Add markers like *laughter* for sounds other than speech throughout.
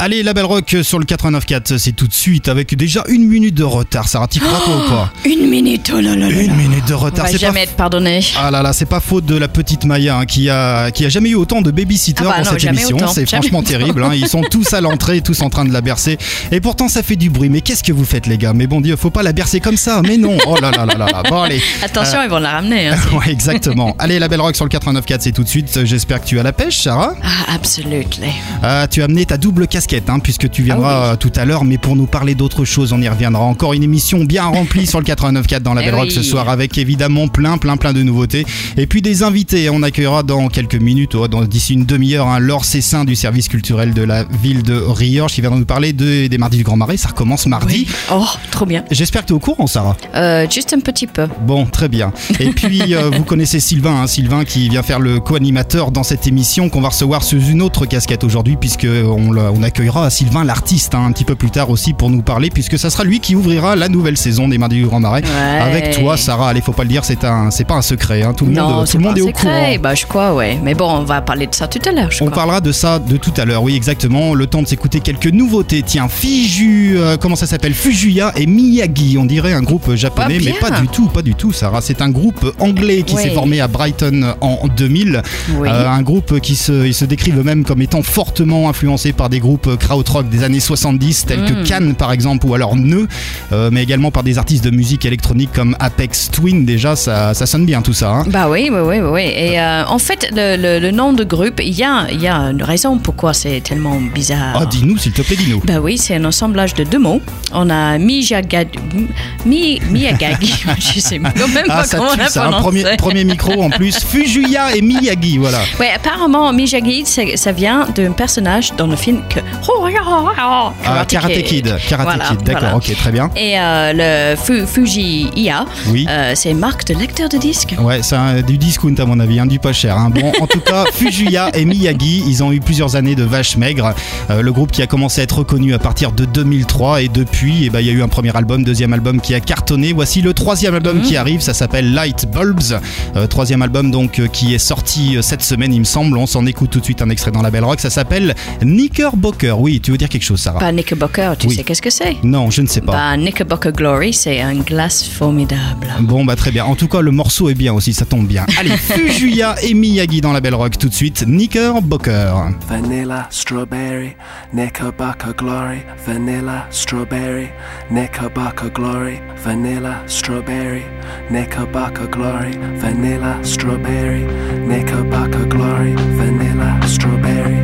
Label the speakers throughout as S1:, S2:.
S1: Allez, Label Rock sur le 89.4, c'est tout de suite avec déjà une minute de retard. Sarah, t'y crois ou pas
S2: Une minute, oh là là là
S1: Une minute de retard, c'est pas
S2: jamais être pardonné.
S1: Ah là là, c'est pas faute de la petite Maya hein, qui a qui a jamais eu autant de babysitters
S2: Ah bah
S1: dans
S2: non,
S1: cette émission. C'est franchement terrible. hein. Ils sont tous à l'entrée, tous en train de la bercer. Et pourtant, ça fait du bruit. Mais qu'est-ce que vous faites, les gars? Mais bon Dieu, faut pas la bercer comme ça. Mais non. Oh là là là là. là. Bon allez.
S2: Attention, ils vont la ramener. hein. *laughs*
S1: Ouais, exactement. Allez, la belle rock sur le 89.4, c'est tout de suite. J'espère que tu as la pêche, Sarah.
S2: Ah, absolument.
S1: Euh, tu as amené ta double casquette, hein, puisque tu viendras
S2: Ah oui.
S1: euh, tout à l'heure, mais pour nous parler d'autre chose, on y reviendra. Encore une émission bien remplie sur le 89.4 dans la
S2: Eh
S1: Belle Rock
S2: oui.
S1: ce soir, avec évidemment plein, plein, plein de nouveautés. Et puis des invités. On accueillera dans quelques minutes, oh, dans- d'ici une demi-heure, hein, Laure Cessin du service culturel de la ville de Riorges qui viendra nous parler de- des Mardis du Grand Marais. Ça recommence mardi.
S2: Oh, trop bien.
S1: J'espère que tu es au courant, Sarah.
S2: Euh, juste un petit peu.
S1: Bon, très bien. Et puis, *laughs* euh, vous connaissez Sylvain, hein, Sylvain qui vient faire le co-animateur dans cette émission qu'on va recevoir sous une autre casquette aujourd'hui, puisque on, on accueillera Sylvain l'artiste hein, un petit peu plus tard aussi pour nous parler, puisque ça sera lui qui ouvrira la nouvelle saison des Mardis du Grand Marais.
S2: Ouais.
S1: Avec toi, Sarah. Allez, faut pas le dire, c'est un, c'est pas un secret. hein. Tout le
S2: non,
S1: monde, tout le monde est au
S2: secret.
S1: courant.
S2: Bah, je crois, ouais. Mais bon, on va parler de ça tout à l'heure,
S1: On
S2: crois.
S1: parlera de ça de tout à l'heure, oui exactement. Le temps de s'écouter quelques nouveautés. Tiens, Fiju, euh, comment ça s'appelle? Fujuya et Miyagi. On dirait un groupe japonais, mais pas du tout, pas du tout, Sarah. C'est un groupe anglais qui
S2: Ouais.
S1: s'est formé à Brighton en 2000.
S2: Oui.
S1: Euh, un groupe qui se, ils se décrivent eux-mêmes comme étant fortement influencé par des groupes krautrock des années 70, tels que
S2: Mm.
S1: Cannes par exemple, ou alors Neu, euh, mais également par des artistes de musique électronique comme Apex Twin. Déjà, ça, ça sonne bien tout ça. hein.
S2: Bah oui, oui, oui, oui. oui. Et euh, en fait, le, le- le nom de groupe, il y a, y a une raison pourquoi c'est tellement bizarre.
S1: Ah, dis-nous, s'il te plaît, dis-nous.
S2: Bah oui, c'est un assemblage de deux mots. On a Mijagad... Mi... Miyagagi. *laughs* je sais même
S1: Ah,
S2: pas
S1: ça
S2: comment
S1: tue,
S2: la
S1: ça. Un premier, premier micro en plus. *laughs* Fujuya et Miyagi, voilà.
S2: Ouais, apparemment, Miyagi, ça vient d'un personnage dans le film que...
S1: Ah, Karate Kid. Karate
S2: Voilà,
S1: Kid, d'accord,
S2: voilà.
S1: ok, très bien.
S2: Et euh, le Fu- Fuji
S1: Oui.
S2: euh, c'est une marque de lecteur de disques.
S1: Ouais, c'est un- du discount à mon avis, hein, du pas cher. hein. Bon, en tout cas, *laughs* Fujuya et Miyagi, ils ont eu plusieurs années de vaches maigres. Euh, le groupe qui a commencé à être reconnu à partir de 2003 et depuis, eh ben, il y a eu un premier album, deuxième album qui a cartonné. Voici le troisième album qui arrive, ça s'appelle Light Bulbs. Euh, troisième album donc euh, qui est sorti euh, cette semaine, il me semble. On s'en écoute tout de suite un extrait dans la Belle Rock. Ça s'appelle Knickerbocker. Oui, tu veux dire quelque chose, Sarah
S2: Bah, Knickerbocker, tu
S1: Oui.
S2: sais qu'est-ce que c'est
S1: Non, je ne sais pas.
S2: Bah, Knickerbocker Glory, c'est un glace formidable.
S1: Bon bah très bien. En tout cas le morceau est bien aussi, ça tombe bien. *laughs* Allez, Fujuya et Miyagi dans la Belle Rock tout de suite. Knickerbocker.
S3: Vanilla, strawberry, Knickerbocker glory. Vanilla, strawberry, Knickerbocker glory. Vanilla, strawberry, Knickerbocker glory. Vanilla, strawberry, Knickerbocker glory. Vanilla, strawberry,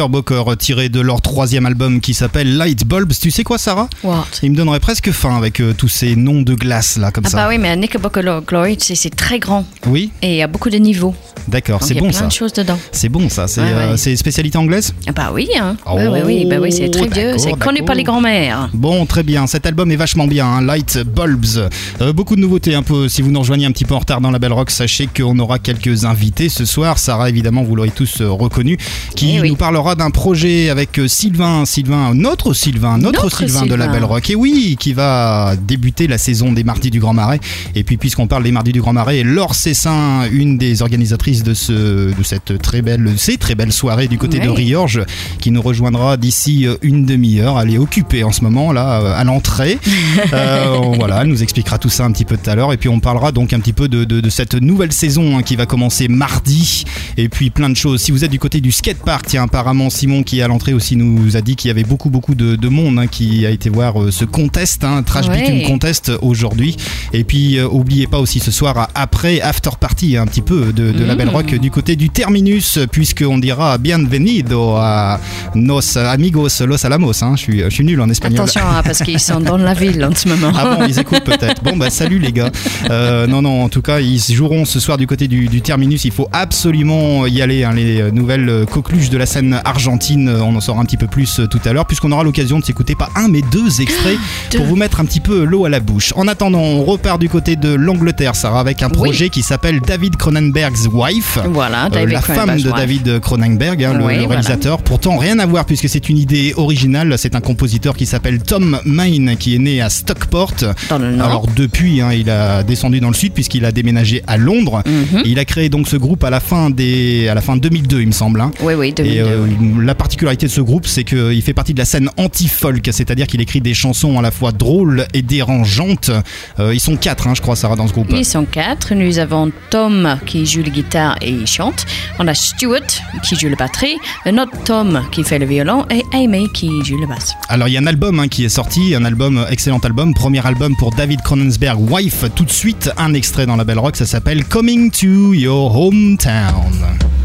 S3: Knickerbocker
S1: tiré de leur troisième album qui s'appelle Light Bulbs. Tu sais quoi, Sarah
S2: What?
S1: Il me donnerait presque faim avec euh, tous ces noms de glace là, comme
S2: Ah
S1: ça.
S2: bah oui, mais Knickerbocker Glory, c'est très grand
S1: Oui,
S2: et il y a beaucoup de niveaux.
S1: D'accord, c'est
S2: il y a
S1: bon
S2: plein
S1: ça.
S2: de choses dedans.
S1: C'est bon ça. C'est
S2: Ouais,
S1: euh,
S2: ouais.
S1: spécialité anglaise
S2: Ah bah oui, hein.
S1: Oh,
S2: ouais, oui, bah oui, c'est très vieux, c'est connu par les grands-mères.
S1: Bon, très bien. Cet album est vachement bien. hein, Light Bulbs. Euh, beaucoup de nouveautés. Un peu. Si vous nous rejoignez un petit peu en retard dans la Belle Rock, sachez qu'on aura quelques invités ce soir. Sarah, évidemment, vous l'aurez tous euh, reconnu, qui
S2: Eh oui.
S1: nous parlera d'un projet avec Sylvain, Sylvain, notre Sylvain, notre,
S2: Notre
S1: Sylvain, de la
S2: Sylvain.
S1: Belle Rock. Et oui, qui va débuter la saison des Mardis du Grand Marais. Et puis, puisqu'on parle des Mardis du Grand Marais, Laure Cessin, une des organisatrices de ce, de cette très belle, ces très belles soirées du côté de. Riorges, qui nous rejoindra d'ici euh, une demi-heure. Elle est occupée en ce moment là euh, à l'entrée. *laughs* Euh, voilà, elle nous expliquera tout ça un petit peu tout à l'heure. Et puis on parlera donc un petit peu de, de- de cette nouvelle saison hein, qui va commencer mardi. Et puis plein de choses. Si vous êtes du côté du skatepark, tiens, apparemment Simon qui est à l'entrée aussi nous a dit qu'il y avait beaucoup beaucoup de, de monde hein, qui a été voir euh, ce contest, hein, Trash
S2: Ouais.
S1: Bitume Contest aujourd'hui. Et puis euh, oubliez pas aussi ce soir après after party un petit peu de, de la Belle Rock du côté du terminus puisqu'on dira bienvenido a nos amigos los alamos. hein. Je suis je suis nul en espagnol.
S2: Attention, hein, parce qu'ils sont dans la ville en ce moment.
S1: Ah bon, ils écoutent peut-être. Bon, bah salut les gars. Euh, non, non, en tout cas, ils joueront ce soir du côté du, du terminus. Il faut absolument y aller. hein. Les nouvelles coqueluches de la scène argentine, on en saura un petit peu plus euh, tout à l'heure, puisqu'on aura l'occasion de s'écouter pas un, mais deux extraits *gasps* pour vous mettre un petit peu l'eau à la bouche. En attendant, on repart du côté de l'Angleterre, Sarah, avec un
S2: Oui.
S1: projet qui s'appelle David Cronenberg's Wife.
S2: Voilà,
S1: Euh, la femme de. David Cronenberg, hein, le,
S2: Oui,
S1: le
S2: voilà.
S1: réalisateur. Pourtant, rien à voir puisque c'est une idée originale. C'est un compositeur qui s'appelle Tom Main, qui est né à Stockport.
S2: Dans le Nord.
S1: Alors depuis, hein, il a descendu dans le sud puisqu'il a déménagé à Londres.
S2: Mhm.
S1: Et il a créé donc ce groupe à la fin des, à la fin 2002, il me semble. hein.
S2: Oui, oui, 2002.
S1: Et euh,
S2: oui.
S1: la particularité de ce groupe, c'est qu'il fait partie de la scène anti-folk, c'est-à-dire qu'il écrit des chansons à la fois drôles et dérangeantes. Euh, ils sont quatre, je crois, Sarah, dans ce groupe.
S2: Ils sont quatre. Nous avons Tom qui joue la guitare et il chante. On a Stuart qui joue la batterie. Un autre Tom qui fait le violon. Et Amy qui joue la basse.
S1: Alors il y a un album hein, qui est sorti, un album, excellent album, premier album pour David Cronenberg, Wife. Tout de suite, un extrait dans la Belle Rock, ça s'appelle Coming to Your Hometown.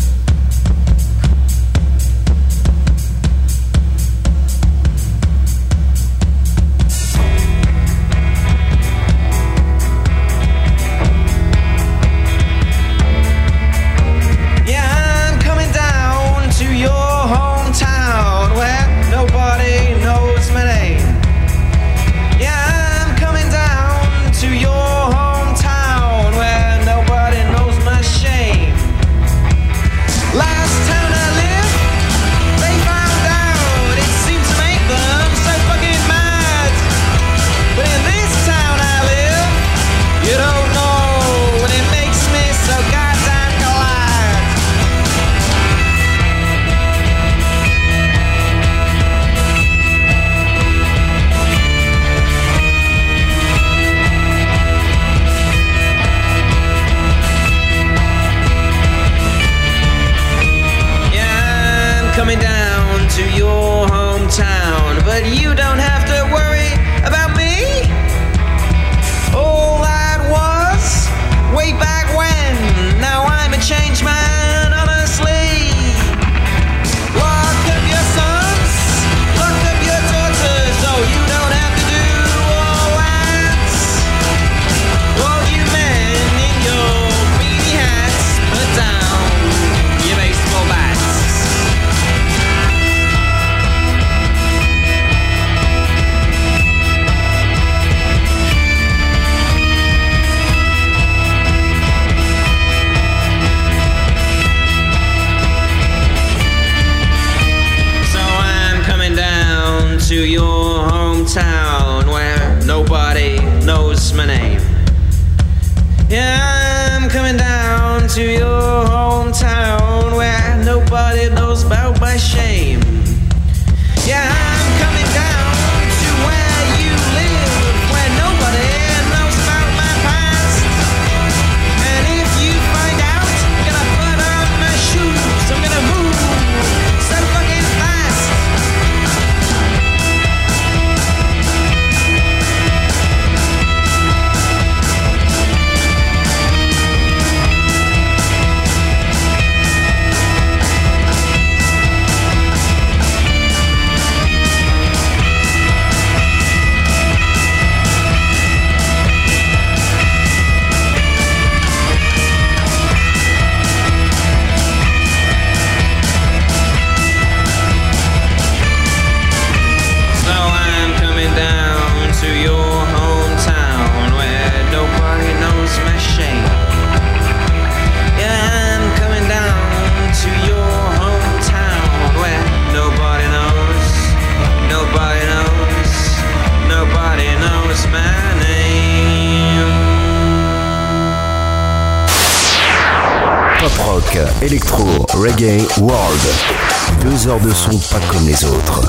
S4: Heures de son pas comme les autres.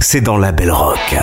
S4: C'est dans la belle rock.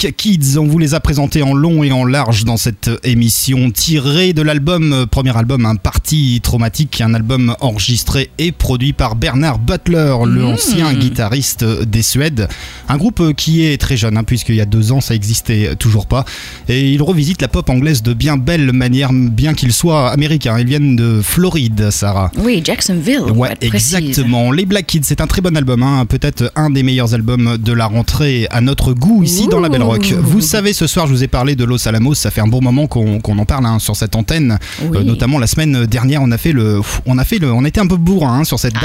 S1: Black Kids, on vous les a présentés en long et en large dans cette émission, tirée de l'album, euh, premier album, un parti traumatique, un album enregistré et produit par Bernard Butler, l'ancien mmh. guitariste des Suèdes. Un groupe qui est très jeune, hein, puisqu'il y a deux ans ça existait toujours pas. Et il revisite la pop anglaise de bien belle manière, bien qu'il soit américain. Ils viennent de Floride, Sarah.
S2: Oui, Jacksonville.
S1: Ouais, exactement. Les Black Kids, c'est un très bon album, hein. peut-être un des meilleurs albums de la rentrée à notre goût ici dans la Belle Rock. *laughs* Vous savez, ce soir, je vous ai parlé de Los Alamos. Ça fait un bon moment qu'on en parle hein, sur cette antenne.
S2: Oui.
S1: Euh, notamment la semaine dernière, on a fait le, on a fait le, on était un peu bourrin hein, sur cette date.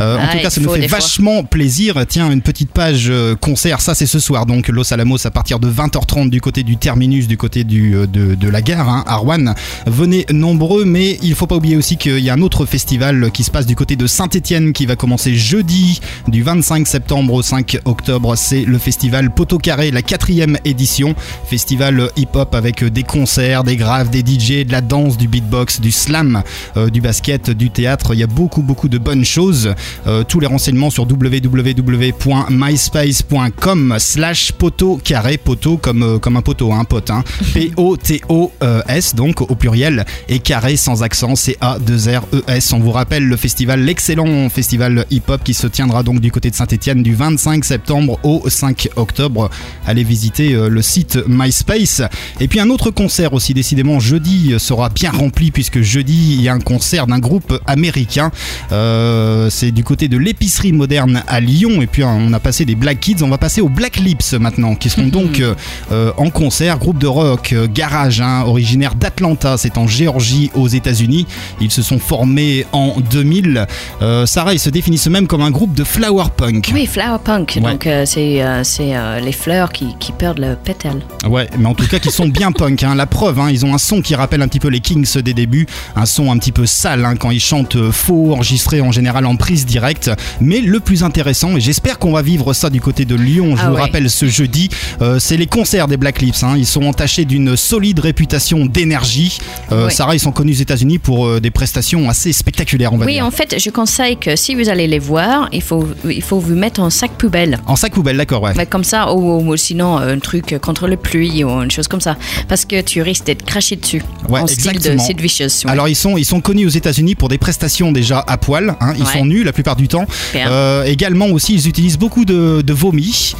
S1: Euh, en
S2: Ah,
S1: tout cas, ça nous fait
S2: fois.
S1: vachement plaisir. Tiens, une petite page euh, concert. Ça, c'est ce soir. Donc Los Alamos à partir de 20h30 du côté du terminus, du côté du, de, de la gare, hein, à Rouen. Venez nombreux, mais il faut pas oublier aussi qu'il y a un autre festival qui se passe du côté de Saint-Étienne qui va commencer jeudi du 25 septembre au 5 octobre. C'est le festival Poteau Carré, la quatrième édition. Festival hip-hop avec des concerts, des graves, des DJ, de la danse, du beatbox, du slam, euh, du basket, du théâtre. Il y a beaucoup, beaucoup de bonnes choses. Euh, tous les renseignements sur www.myspace.com slash poteau carré, poteau comme, euh, comme un poteau, un pote. Hein. *laughs* P-O-T-O-S, donc au pluriel, et carré sans accent, C-A-2-R-E-S. On vous rappelle le festival, l'excellent festival hip-hop qui se tiendra donc du côté de Saint-Etienne du 25 septembre au 5 octobre. Allez visiter euh, le site MySpace. Et puis un autre concert aussi, décidément, jeudi euh, sera bien rempli puisque jeudi il y a un concert d'un groupe américain. Euh, c'est du côté de l'épicerie moderne à Lyon. Et puis hein, on a passé des Black Kids, on va passer aux Black Lips maintenant, qui seront donc euh, euh, en concert. Groupe de rock, garage, hein, originaire d'Atlanta, c'est en Géorgie aux États-Unis. Ils se sont formés en 2000. Euh, Sarah, ils se définissent même comme un groupe de flower punk.
S2: Oui, flower punk.
S1: Ouais.
S2: Donc, euh, c'est euh, c'est, euh, les fleurs qui, qui perdent le pétale.
S1: Ouais, mais en tout cas, qui sont bien *laughs* punk. hein. La preuve, hein, ils ont un son qui rappelle un petit peu les Kings des débuts, un son un petit peu sale hein, quand ils chantent euh, faux, enregistré en général en prise directe. Mais le plus intéressant, et j'espère qu'on va vivre ça du côté de Lyon, je
S2: Ah
S1: vous
S2: ouais.
S1: rappelle ce jeudi, euh, c'est les concerts des Black Lips. hein. Ils sont entachés d'une solide réputation d'énergie. Euh,
S2: Ouais.
S1: Sarah, ils sont connus aux États-Unis pour euh, des prestations assez spectaculaires, on va
S2: Oui,
S1: dire.
S2: en fait, je conseille que si vous allez les voir, il faut, il faut vous mettre en sac poubelle.
S1: En sac poubelle, d'accord, ouais.
S2: Ouais, comme ça, ou, ou sinon un truc contre le pluie ou une chose comme ça. Parce que tu risques d'être craché dessus.
S1: Ouais,
S2: en style de
S1: exactement.
S2: Sid Vicious. ouais.
S1: Alors ils sont, ils sont connus aux États-Unis pour des prestations déjà à poil. hein. Ils
S2: Ouais.
S1: sont nus la plupart du temps. Euh, également aussi, ils utilisent beaucoup de, de vomi,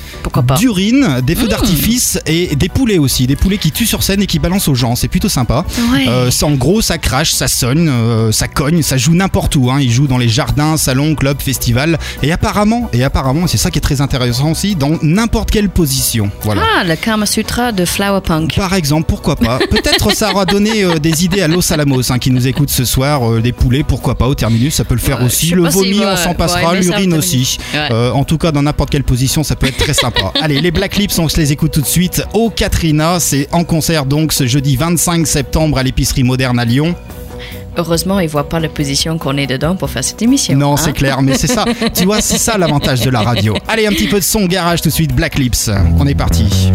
S1: d'urine, des feux d'artifice et des poulets aussi. Des poulets qui tuent sur scène et qui balancent aux gens. C'est plutôt sympa. Euh, ça, en gros, ça crache, ça sonne, euh, ça cogne, ça joue n'importe où. hein. Ils jouent dans les jardins, salons, clubs, festivals. Et apparemment, et apparemment, c'est ça qui est très intéressant aussi, dans n'importe quelle position. Voilà.
S2: Ah, le Kama Sutra de Flower Punk.
S1: Par exemple, pourquoi pas *laughs* Peut-être ça aura donné euh, des idées à Los Alamos hein, qui nous écoute ce soir. euh, des poulets, pourquoi pas Au terminus, ça peut le faire
S2: Ouais,
S1: aussi. Le
S2: si,
S1: vomi, on s'en passera. L'urine
S2: au
S1: aussi.
S2: Ouais.
S1: Euh, en tout cas, dans n'importe quelle position, ça peut être très sympa. *laughs* Allez, les Black Lips, on se les écoute tout de suite. Au Katrina, c'est en concert donc ce jeudi 25 septembre à l'épicerie moderne à Lyon.
S2: Heureusement, ils ne voient pas la position qu'on est dedans pour faire cette émission.
S1: Non,
S2: hein.
S1: c'est clair, mais c'est ça. *laughs* Tu vois, c'est ça l'avantage de la radio. Allez, un petit peu de son garage tout de suite. Black Lips, on est parti.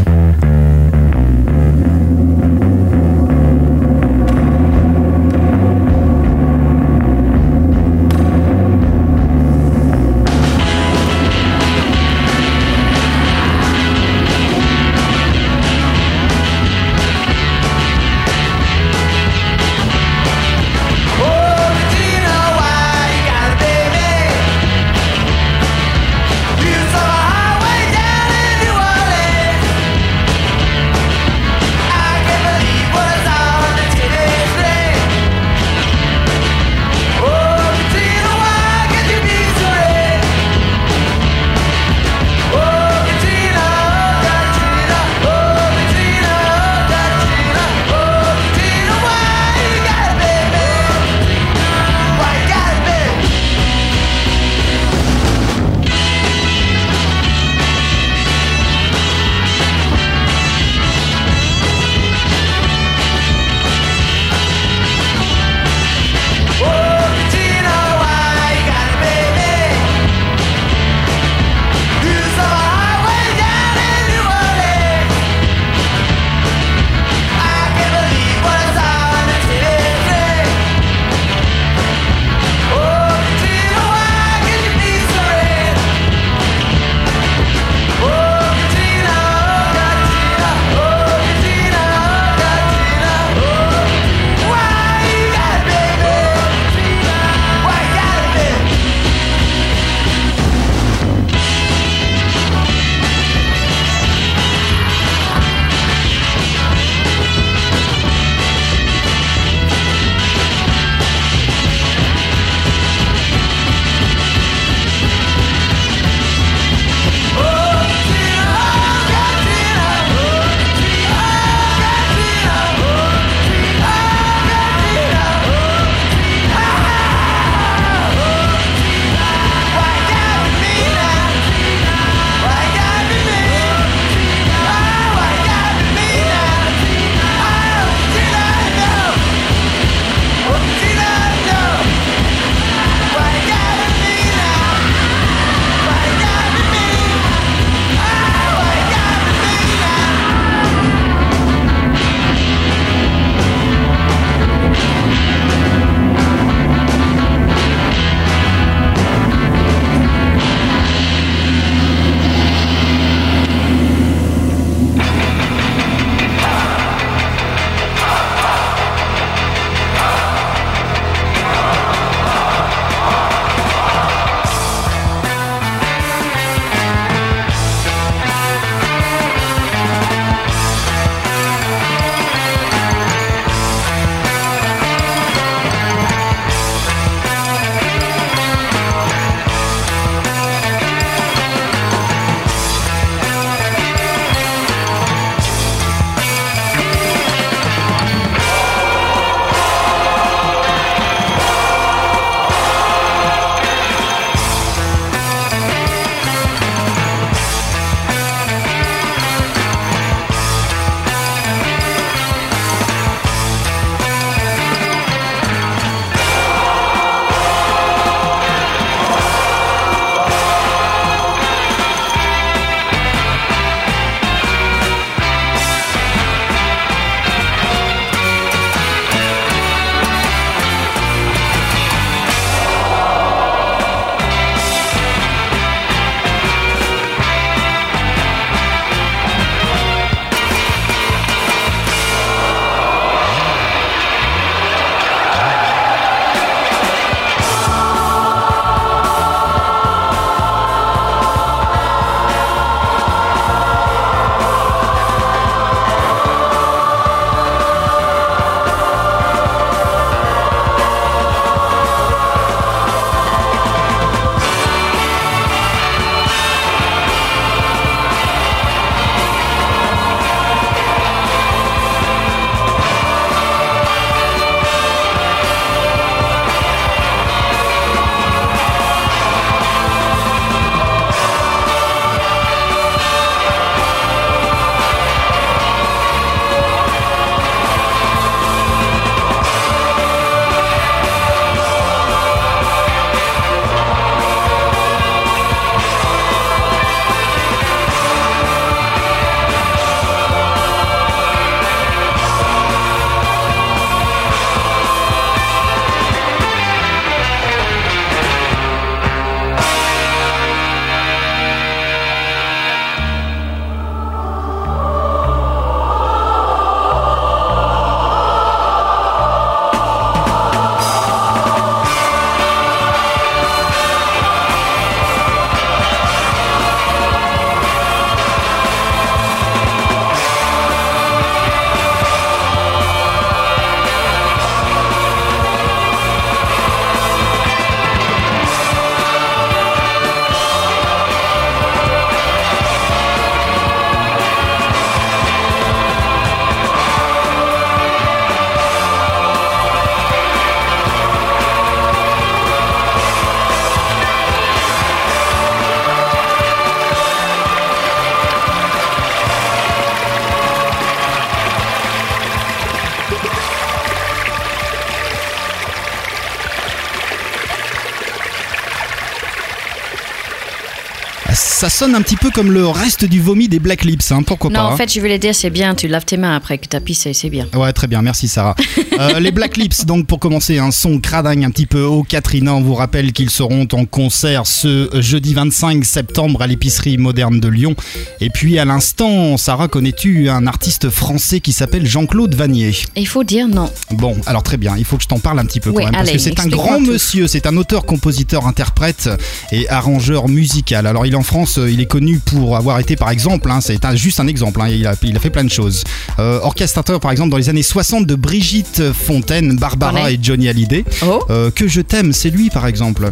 S1: Sonne un petit peu comme le reste du vomi des Black Lips, hein, pourquoi
S2: Non,
S1: pas
S2: en
S1: hein.
S2: fait, je voulais dire, c'est bien, tu laves tes mains après que t'as pissé, c'est bien.
S1: Ouais, très bien, merci Sarah. *laughs* Euh, les Black Lips, donc pour commencer, un son cradingue un petit peu haut. Katrina, on vous rappelle qu'ils seront en concert ce jeudi 25 septembre à l'épicerie moderne de Lyon. Et puis à l'instant, Sarah, connais-tu un artiste français qui s'appelle Jean-Claude Vanier?
S2: Il faut dire non.
S1: Bon, alors très bien, il faut que je t'en parle un petit peu
S2: Oui,
S1: quand même, parce que c'est un grand
S2: tout.
S1: monsieur, c'est un auteur, compositeur, interprète et arrangeur musical. Alors il est en France, euh, il est connu pour avoir été par exemple, hein, c'est juste un exemple, hein, il, a, il a fait plein de choses. Euh, orchestrateur par exemple dans les années 60 de Brigitte Fontaine, Barbara et Johnny Hallyday.
S2: Oh
S1: Euh, que je t'aime, c'est lui par exemple.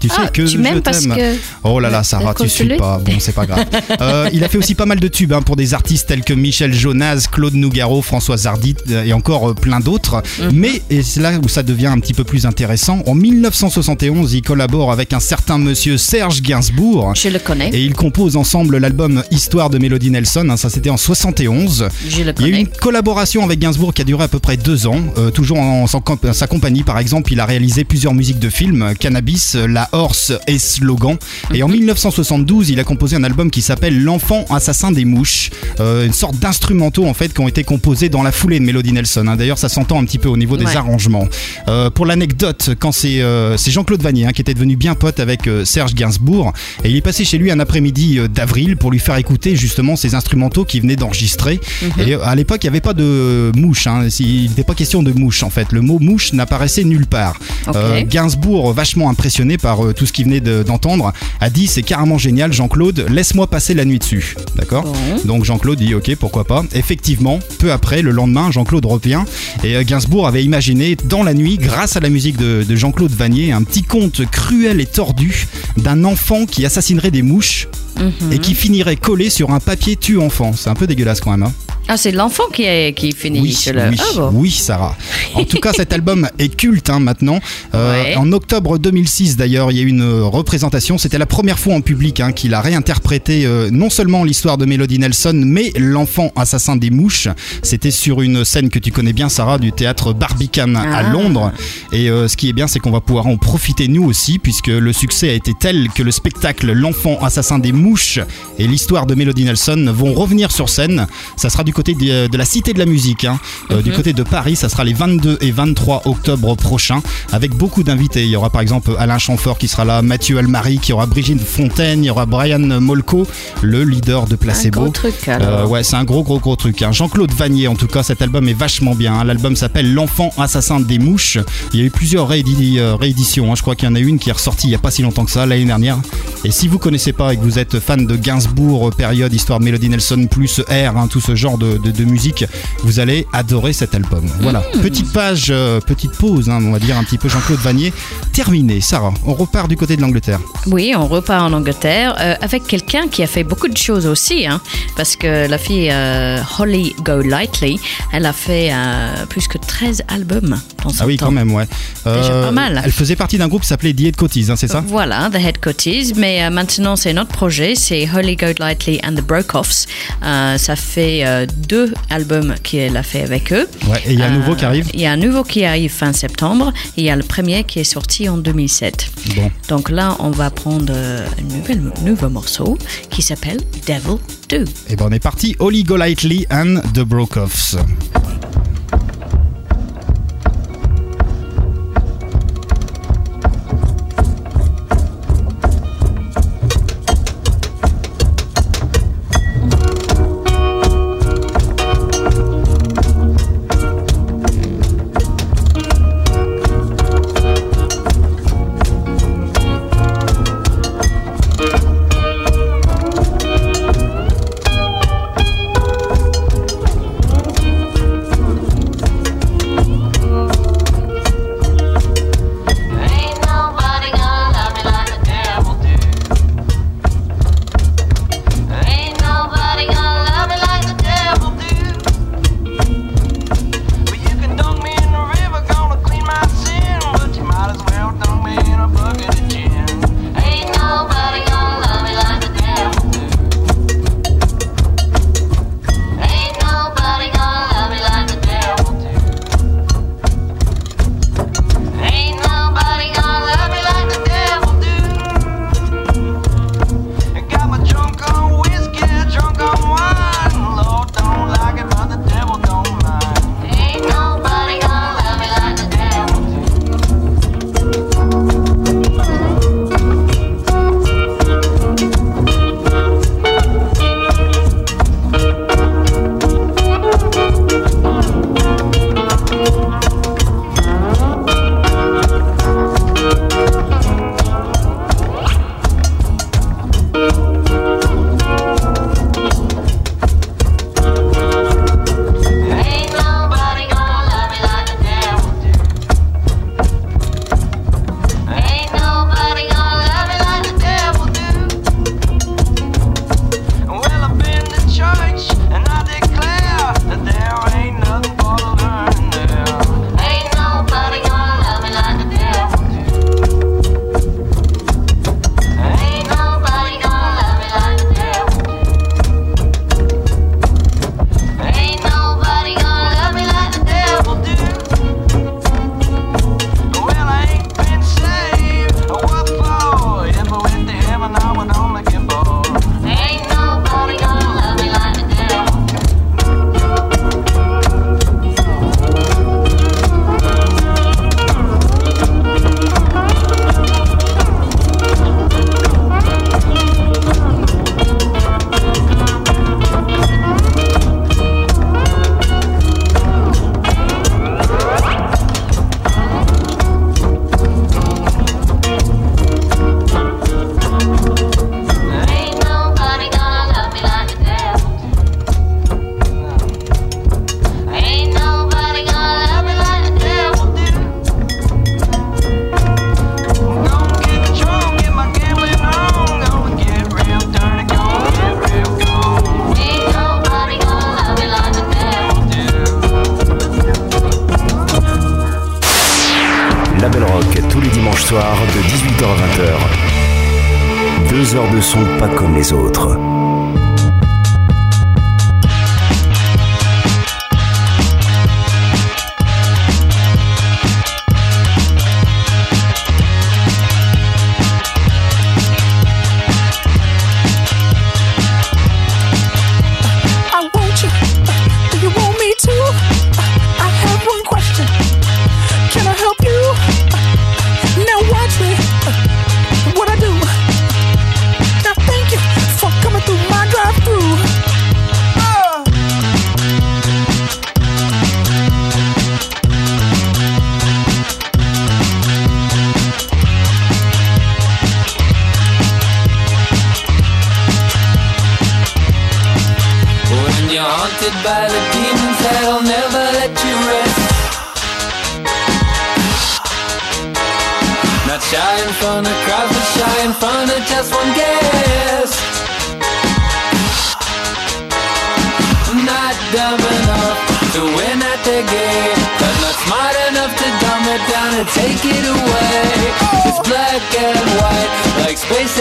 S1: Tu sais
S2: Ah,
S1: que
S2: tu
S1: je t'aime.
S2: que...
S1: Oh là là, Sarah, tu
S2: de
S1: suis pas. Bon, c'est pas grave. *laughs* Euh, il a fait aussi pas mal de tubes hein, pour des artistes tels que Michel Jonas, Claude Nougaro, François Zardy euh, et encore euh, plein d'autres.
S2: Mhm.
S1: Mais, c'est là où ça devient un petit peu plus intéressant, en 1971, il collabore avec un certain monsieur Serge Gainsbourg.
S2: Je le connais.
S1: Et ils composent ensemble l'album Histoire de Mélodie Nelson, hein, ça c'était en 71.
S2: Je le
S1: Il y a eu
S2: connais.
S1: une collaboration avec Gainsbourg qui a duré à peu près deux ans. Euh, toujours en, sa comp- sa compagnie, par exemple, il a réalisé plusieurs musiques de films, Cannabis, euh, Horse et Slogan. Et en 1972, il a composé un album qui s'appelle L'Enfant Assassin des Mouches. Euh, une sorte d'instrumentaux en fait qui ont été composés dans la foulée de Mélodie Nelson. hein. D'ailleurs, ça s'entend un petit peu au niveau des
S2: Ouais.
S1: arrangements. Euh, pour l'anecdote, quand c'est euh, Jean-Claude Vanier hein, qui était devenu bien pote avec Serge Gainsbourg, et il est passé chez lui un après-midi d'avril pour lui faire écouter justement ces instrumentaux qu'il venait d'enregistrer. Et euh, à l'époque, il n'y avait pas de mouche. Hein. Il n'était pas question de mouche en fait. Le mot mouche n'apparaissait nulle part. Gainsbourg, vachement impressionné par euh, tout ce qu'il venait de- d'entendre, a dit c'est carrément génial, Jean-Claude, laisse-moi passer la nuit dessus. D'accord. Donc Jean-Claude dit ok, pourquoi pas. Effectivement, peu après, le lendemain, Jean-Claude revient et euh, Gainsbourg avait imaginé dans la nuit, grâce à la musique de, de Jean-Claude Vanier, un petit conte cruel et tordu d'un enfant qui assassinerait des mouches
S2: Mhm.
S1: et qui finirait collé sur un papier tue enfant. C'est un peu dégueulasse quand même. hein.
S2: Ah, c'est l'enfant qui, est, qui finit
S1: Oui,
S2: sur le...
S1: oui,
S2: Ah bon.
S1: oui, Sarah. En tout cas, cet *laughs* album est culte hein, maintenant. Euh,
S2: Ouais.
S1: En octobre 2006, d'ailleurs, il y a eu une représentation. C'était la première fois en public hein, qu'il a réinterprété euh, non seulement l'histoire de Melody Nelson, mais l'enfant assassin des mouches. C'était sur une scène que tu connais bien, Sarah, du théâtre Barbican à
S2: Ah.
S1: Londres. Et euh, ce qui est bien, c'est qu'on va pouvoir en profiter nous aussi, puisque le succès a été tel que le spectacle L'enfant assassin des mouches et l'histoire de Melody Nelson vont revenir sur scène. Ça sera du côté de, de la Cité de la Musique, hein. Euh, du côté de Paris. Ça sera les 22 et 23 octobre prochains, avec beaucoup d'invités. Il y aura par exemple Alain Chamfort qui sera là, Mathieu Almary, qui aura Brigitte Fontaine, il y aura Brian Molko, le leader de
S2: Un
S1: Placebo.
S2: gros truc,
S1: Euh, ouais, c'est un gros gros gros truc. hein. Jean-Claude Vanier, en tout cas, cet album est vachement bien. hein. L'album s'appelle L'enfant assassin des mouches. Il y a eu plusieurs réédi- euh, rééditions. Je crois qu'il y en a une qui est ressortie il y a pas si longtemps que ça, l'année dernière. Et si vous connaissez pas et que vous êtes fan de Gainsbourg, euh, période histoire de Melody Nelson plus R, hein, tout ce genre de, de- de musique, vous allez adorer cet album. Voilà. Petite page, euh, petite pause, hein, on va dire un petit peu Jean-Claude Vanier. Terminé. Sarah, on repart du côté de l'Angleterre.
S2: Oui, on repart en Angleterre euh, avec quelqu'un qui a fait beaucoup de choses aussi, hein, parce que la fille euh, Holly Golightly, elle a fait plus que 13 albums dans son
S1: Ah oui,
S2: temps.
S1: quand même, ouais.
S2: Déjà pas mal.
S1: Elle faisait partie d'un groupe qui s'appelait The Head Coties, c'est ça
S2: Voilà, The Head Coties, mais maintenant c'est notre projet, c'est Holly Golightly and the Brokeoffs. Euh, ça fait euh, deux albums qu'elle a fait avec eux.
S1: Ouais, et il y a un
S2: Euh,
S1: nouveau qui arrive
S2: Il y a un nouveau qui arrive fin septembre et il y a le premier qui est sorti en 2007.
S1: Bon.
S2: Donc là, on va prendre euh, un nouvel, nouveau morceau qui s'appelle Devil 2.
S1: Et ben on est parti, Holly Golightly and the Brokeoffs.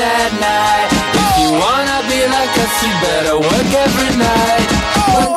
S5: at night. If you wanna be like us, you better work every night.
S6: Work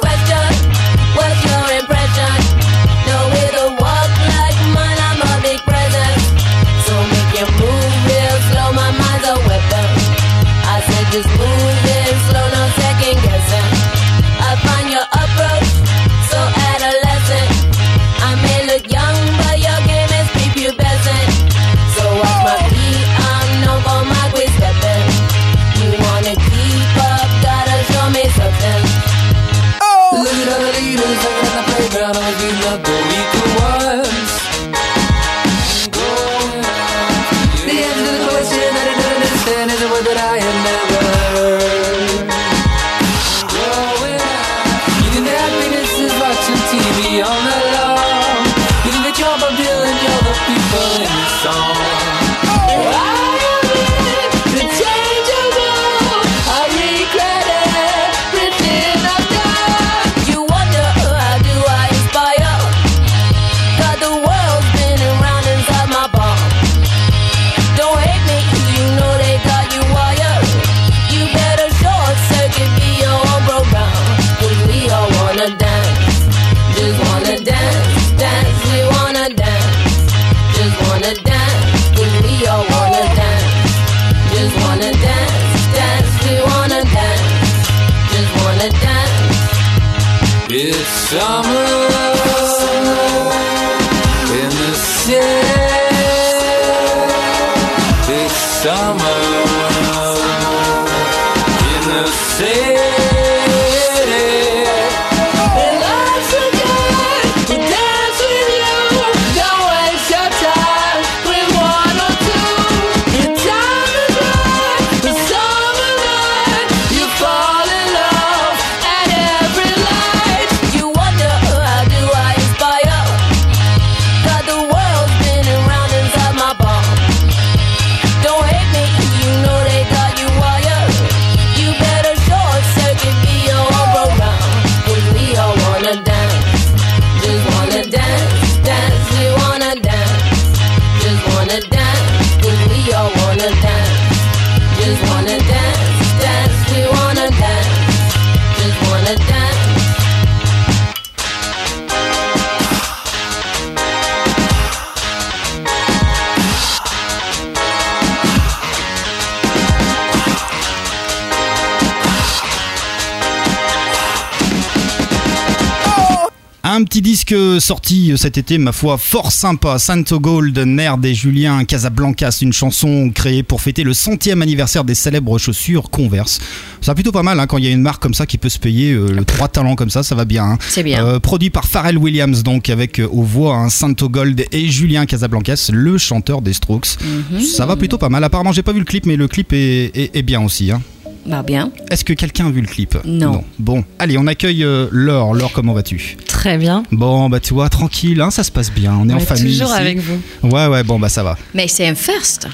S6: disque sorti euh, cet été, ma foi, fort sympa. Santo Gold, Nerd et Julien Casablancas, une chanson créée pour fêter le centième anniversaire des célèbres chaussures Converse. C'est plutôt pas mal hein, quand il y a une marque comme ça qui peut se payer euh, trois talents comme ça, ça va bien. Hein.
S2: C'est bien.
S6: Euh, produit par Pharrell Williams, donc avec aux voix hein, Santo Gold et Julien Casablancas, le chanteur des Strokes.
S2: Mhm.
S6: Ça va plutôt pas mal. Apparemment, j'ai pas vu le clip, mais le clip est, bien aussi. Hein.
S2: Bah bien.
S6: Est-ce que quelqu'un a vu le clip
S2: non.
S6: Bon, allez, on accueille euh, Laure. Laure, comment vas-tu?
S7: Très bien.
S6: Bon, bah tu vois, tranquille, hein, ça se passe bien. On est en famille.
S7: Toujours avec vous.
S6: Ouais, ouais, bon, bah ça va.
S2: Mais c'est un first.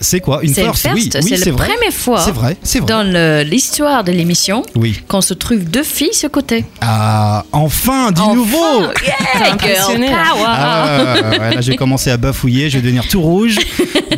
S6: C'est quoi Une first,
S2: c'est la première fois
S6: c'est vrai, c'est vrai.
S2: dans l'histoire de l'émission
S6: oui.
S2: qu'on se trouve deux filles ce côté.
S6: Ah, enfin, du nouveau
S2: yeah, *laughs* girl.
S6: Ah, ouais, là, j'ai *laughs* commencé à bafouiller, je vais devenir tout rouge. *laughs*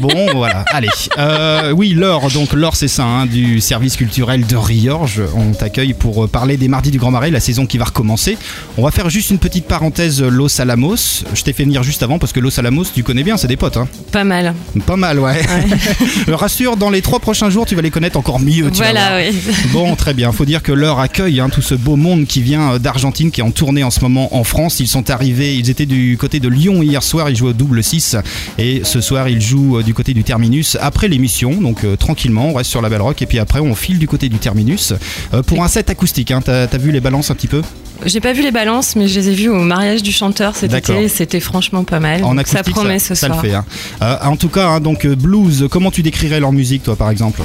S1: Bon, voilà, allez. Euh, oui, Laure, donc Laure, c'est ça, hein, du service culturel de Riorge. On t'accueille pour euh, parler des Mardis du Grand Marais, la saison qui va recommencer. On va faire juste une petite parenthèse Los Alamos. Je t'ai fait venir juste avant parce que Los Alamos, tu connais bien, c'est des potes. Hein.
S7: Pas mal.
S1: Pas mal, ouais. *laughs* rassure, dans les trois prochains jours, tu vas les connaître encore mieux. tu.
S7: Voilà, oui. *laughs*
S1: Bon, très bien. Faut dire que leur accueille hein, tout ce beau monde qui vient euh, d'Argentine, qui est en tournée en ce moment en France. Ils sont arrivés, ils étaient du côté de Lyon hier soir, ils jouaient au double 6 et ce soir ils jouent euh, du côté du terminus après l'émission. Donc euh, tranquillement, on reste sur la Belle Rock et puis après on file du côté du terminus euh, pour un set acoustique. Hein. T'as t'as vu les balances un petit peu?
S7: J'ai pas vu les balances, mais je les ai vus au mariage du chanteur cet été. C'était franchement pas mal.
S1: En
S7: ça promet
S1: ça,
S7: ce
S1: ça le
S7: soir.
S1: fait. hein. Euh, en tout cas, hein, donc euh, blues. Comment tu décrirais leur musique, toi, par exemple?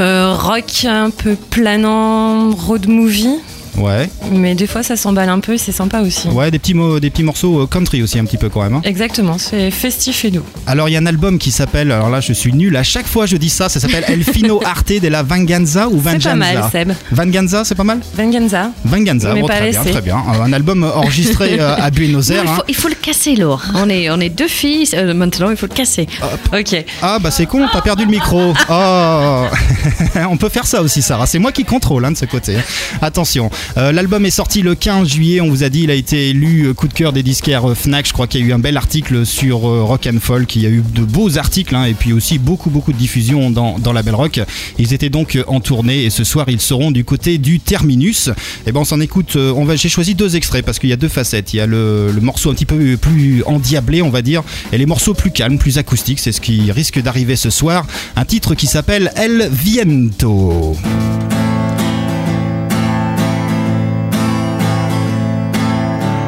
S7: Euh, rock un peu planant, road movie.
S1: Ouais,
S7: Mais des fois, ça s'emballe un peu et c'est sympa aussi.
S1: ouais, des petits mots, des petits morceaux euh, country aussi un petit peu quand même. hein.
S7: Exactement, c'est festif et doux.
S1: Alors il y a un album qui s'appelle, alors là je suis nul, à chaque fois je dis ça, ça s'appelle El Fino *laughs* Arte de la Vanganza ou
S7: C'est
S1: Vanganza
S7: pas mal, Seb.
S1: Vanganza, c'est pas mal
S7: Venganza.
S1: Vanganza, bon,
S7: pas
S1: très bien, très bien. Un album enregistré *laughs* euh, à Buenos
S2: Non,
S1: Aires.
S2: il,
S1: hein.
S2: faut, il faut le casser, Laure. On est, on est deux filles euh, maintenant, il faut le casser.
S7: Ok.
S1: Ah bah c'est con, t'as perdu le micro. Oh. *laughs* On peut faire ça aussi Sarah, c'est moi qui contrôle hein, de ce côté. Attention, Euh, l'album est sorti le 15 juillet, on vous a dit, il a été élu euh, coup de cœur des disquaires euh, Fnac, je crois qu'il y a eu un bel article sur Rock and Folk, il y a eu de beaux articles hein, et puis aussi beaucoup beaucoup de diffusion dans, la Belle Rock. Ils étaient donc en tournée et ce soir ils seront du côté du Terminus. Et ben on s'en écoute, j'ai choisi deux extraits parce qu'il y a deux facettes. Il y a le, le morceau un petit peu plus endiablé on va dire et les morceaux plus calmes, plus acoustiques, c'est ce qui risque d'arriver ce soir. Un titre qui s'appelle El Viento.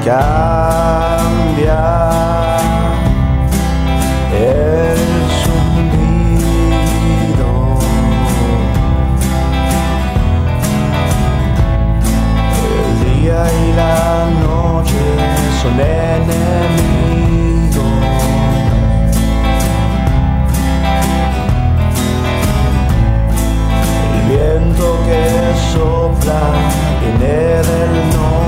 S8: Cambia el zumbido. El día y la noche son enemigos. El viento que sopla viene del norte.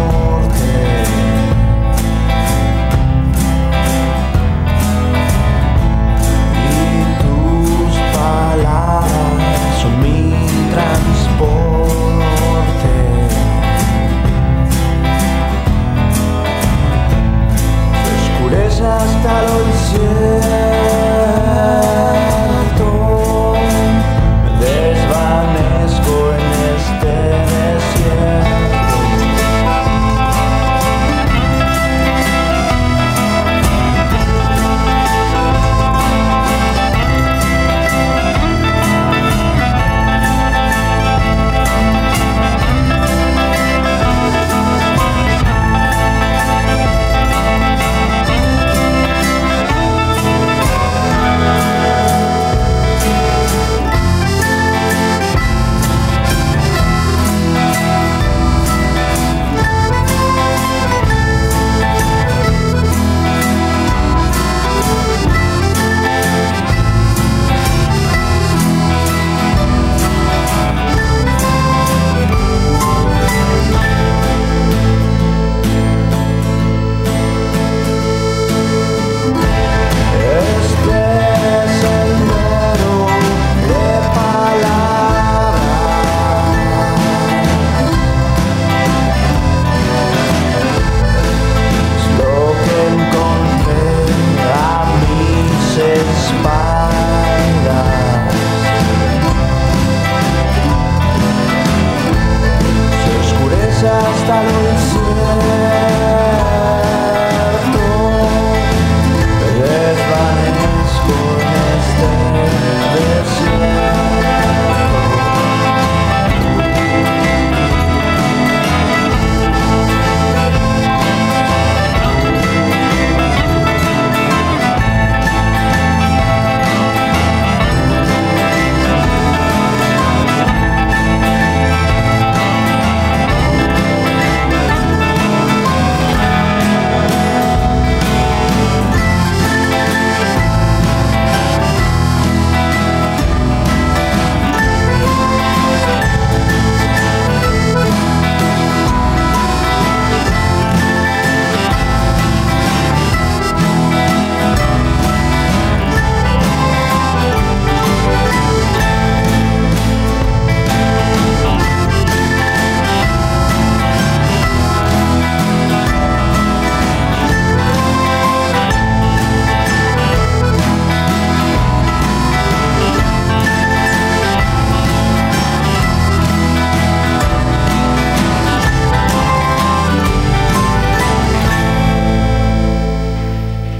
S1: lasciata lo dice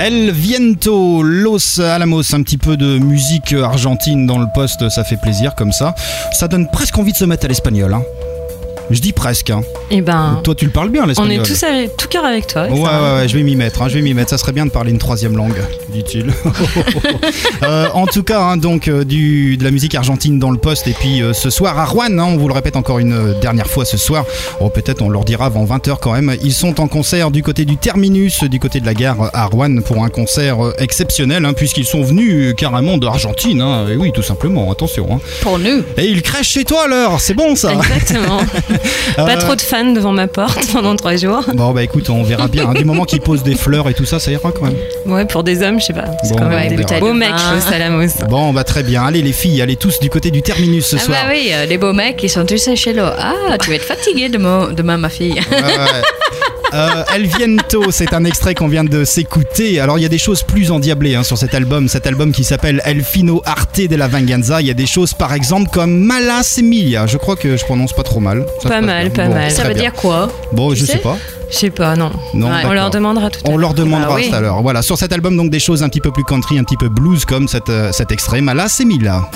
S1: El Viento, Los Alamos, un petit peu de musique argentine dans le poste, ça fait plaisir comme ça. Ça donne presque envie de se mettre à l'espagnol. hein. Je dis presque. hein.
S7: Et ben,
S1: Toi, tu le parles bien
S7: on
S1: l'espagnol.
S7: est tous avec, tout cœur avec toi.
S1: Ouais,
S7: avec
S1: ouais,
S7: ça.
S1: ouais, je vais m'y mettre, hein, je vais m'y mettre. Ça serait bien de parler une troisième langue, dit-il. *laughs* Euh, en tout cas, hein, donc euh, du, de la musique argentine dans le poste. Et puis euh, ce soir à Rouen, hein, on vous le répète encore une dernière fois ce soir. Oh, Peut-être on leur dira avant 20h quand même. Ils sont en concert du côté du Terminus, du côté de la gare à Rouen pour un concert exceptionnel, hein, puisqu'ils sont venus carrément d'Argentine. Et oui, tout simplement, attention.
S2: Pour nous.
S1: Et ils crèchent chez toi alors, c'est bon ça
S7: Exactement. *laughs* Pas trop de fans devant ma porte pendant trois jours.
S1: Bon bah écoute, on verra bien. Du moment qu'ils posent des fleurs et tout ça, ça ira quand même.
S7: Ouais, pour des hommes, je sais pas. C'est
S1: Bon,
S7: quand
S1: bah,
S7: même
S1: on
S7: des beaux mecs,
S2: vin.
S7: Los Alamos.
S1: Bon, bah très bien. Allez les filles, allez tous du côté du terminus ce
S2: Ah
S1: soir.
S2: bah oui, euh, les beaux mecs, ils sont tous chez l'eau. Ah, tu vas être fatiguée demain, demain ma fille.
S1: Ouais, ouais. Euh, El Viento, c'est un extrait qu'on vient de s'écouter. Alors il y a des choses plus endiablées hein, sur cet album, cet album qui s'appelle El Fino Arte de la Venganza. Il y a des choses par exemple comme Mala Semilia. Je crois que je prononce pas trop mal. Ça
S7: Pas mal, pas
S1: Bon,
S7: mal.
S2: Ça veut
S1: bien.
S2: dire quoi?
S1: Bon,
S2: tu
S1: je
S2: sais
S1: sais? pas.
S7: Je sais pas, non.
S1: Non,
S2: Ouais.
S7: On leur demandera tout à
S1: On
S7: l'heure.
S1: leur demandera
S2: Ah oui.
S1: tout à l'heure. Voilà, sur cet album, donc des choses un petit peu plus country, un petit peu blues, comme cet, euh, cet extrait, Mala Semilla.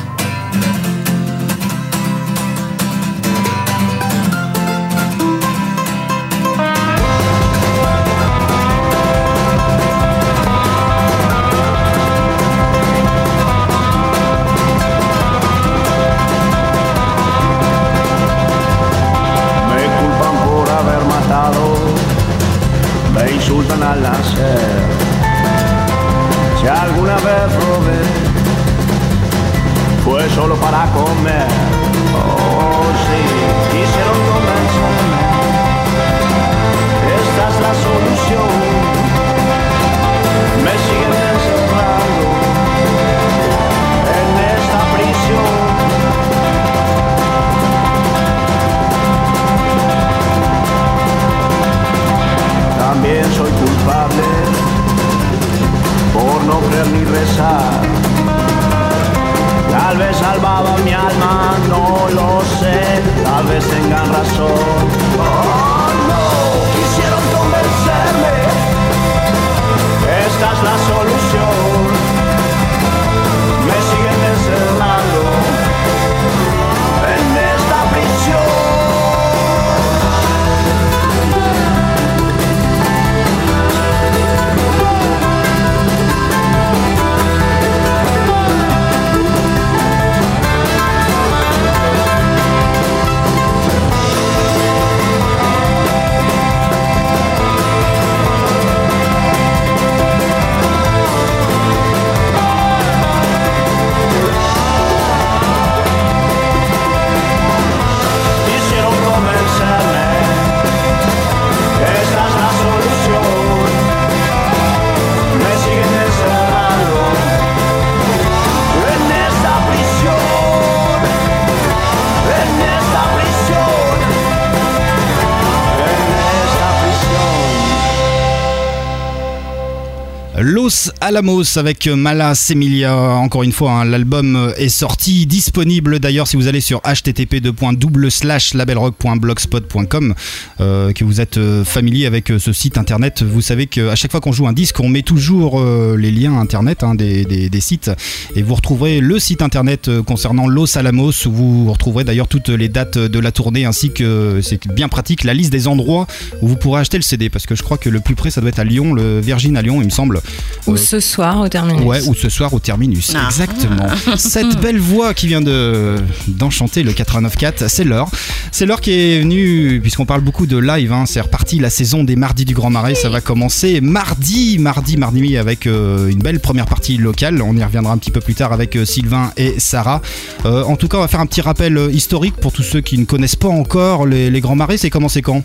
S1: Alamos avec Mala Semilia. Encore une fois, hein, l'album est sorti, disponible d'ailleurs si vous allez sur http://labelrock.blogspot.com, euh, que vous êtes euh, familier avec euh, ce site internet. Vous savez qu'à chaque fois qu'on joue un disque, on met toujours euh, les liens internet hein, des, des- des sites et vous retrouverez le site internet euh, concernant Los Alamos où vous retrouverez d'ailleurs toutes les dates de la tournée ainsi que c'est bien pratique la liste des endroits où vous pourrez acheter le CD parce que je crois que le plus près ça doit être à Lyon, le Virgin à Lyon il me semble.
S7: Ou
S1: Euh,
S7: ce soir au terminus.
S1: Ouais, ou ce soir au terminus.
S2: Ah.
S1: Exactement. *laughs* Cette belle voix qui vient de d'enchanter le 89.4, c'est Laure. C'est Laure qui est venue, puisqu'on parle beaucoup de live, hein, c'est reparti la saison des mardis du Grand Marais. Ça va commencer mardi, mardi, mardi avec euh, une belle première partie locale. On y reviendra un petit peu plus tard avec euh, Sylvain et Sarah. Euh, en tout cas, on va faire un petit rappel historique pour tous ceux qui ne connaissent pas encore les, les Grands Marais. C'est commencé quand?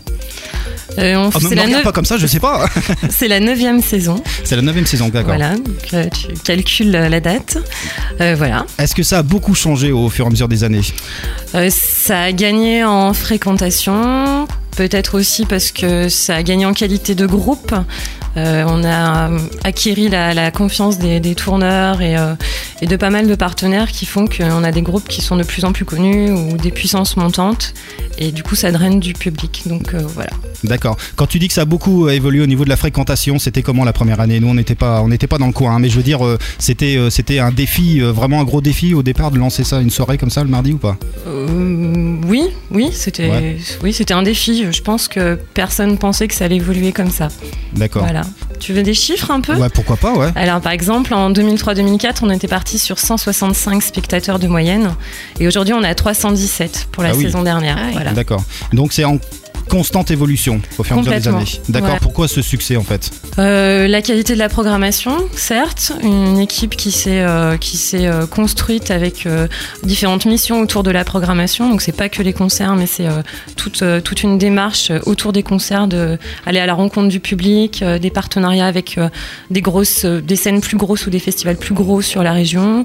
S7: Euh, on-
S1: Ah, me
S7: c'est la,
S1: regarde pas comme ça, je sais pas. *laughs* *laughs*
S7: c'est la neuvième saison.
S1: C'est la neuvième saison, d'accord.
S7: Voilà, donc, euh, tu calcules euh, la date. Euh, voilà.
S1: Est-ce que ça a beaucoup changé au fur et à mesure des années?
S7: Euh, ça a gagné en fréquentation Peut-être aussi parce que ça a gagné en qualité de groupe. Euh, on a acquis la, la confiance des, des tourneurs et, euh, et de pas mal de partenaires qui font qu'on a des groupes qui sont de plus en plus connus ou des puissances montantes. Et du coup, ça draine du public. Donc euh, voilà.
S1: D'accord. Quand tu dis que ça a beaucoup évolué au niveau de la fréquentation, c'était comment la première année? Nous, on n'était pas, on n'était pas dans le coin, hein, mais je veux dire, euh, c'était, euh, c'était un défi, euh, vraiment un gros défi au départ de lancer ça une soirée comme ça le mardi ou pas?
S7: Euh, oui, oui, c'était,
S1: Ouais.
S7: oui, c'était un défi. Je pense que personne pensait que ça allait évoluer comme ça.
S1: D'accord.
S7: Voilà. Tu veux des chiffres un peu?
S1: Ouais, pourquoi pas, ouais.
S7: Alors par exemple, en 2003-2004, on était parti sur 165 spectateurs de moyenne. Et aujourd'hui, on est à 317 pour la
S1: Ah oui.
S7: saison dernière.
S2: Ah oui.
S7: Voilà.
S1: D'accord. Donc c'est en constante évolution au fur et à mesure des années. D'accord.
S7: Ouais.
S1: Pourquoi ce succès en fait
S7: Euh, la qualité de la programmation, certes, une équipe qui s'est euh, euh, construite avec euh, différentes missions autour de la programmation. Donc c'est pas que les concerts, mais c'est toute toute une démarche autour des concerts, de aller à la rencontre du public, des partenariats avec des grosses, des scènes plus grosses ou des festivals plus gros sur la région.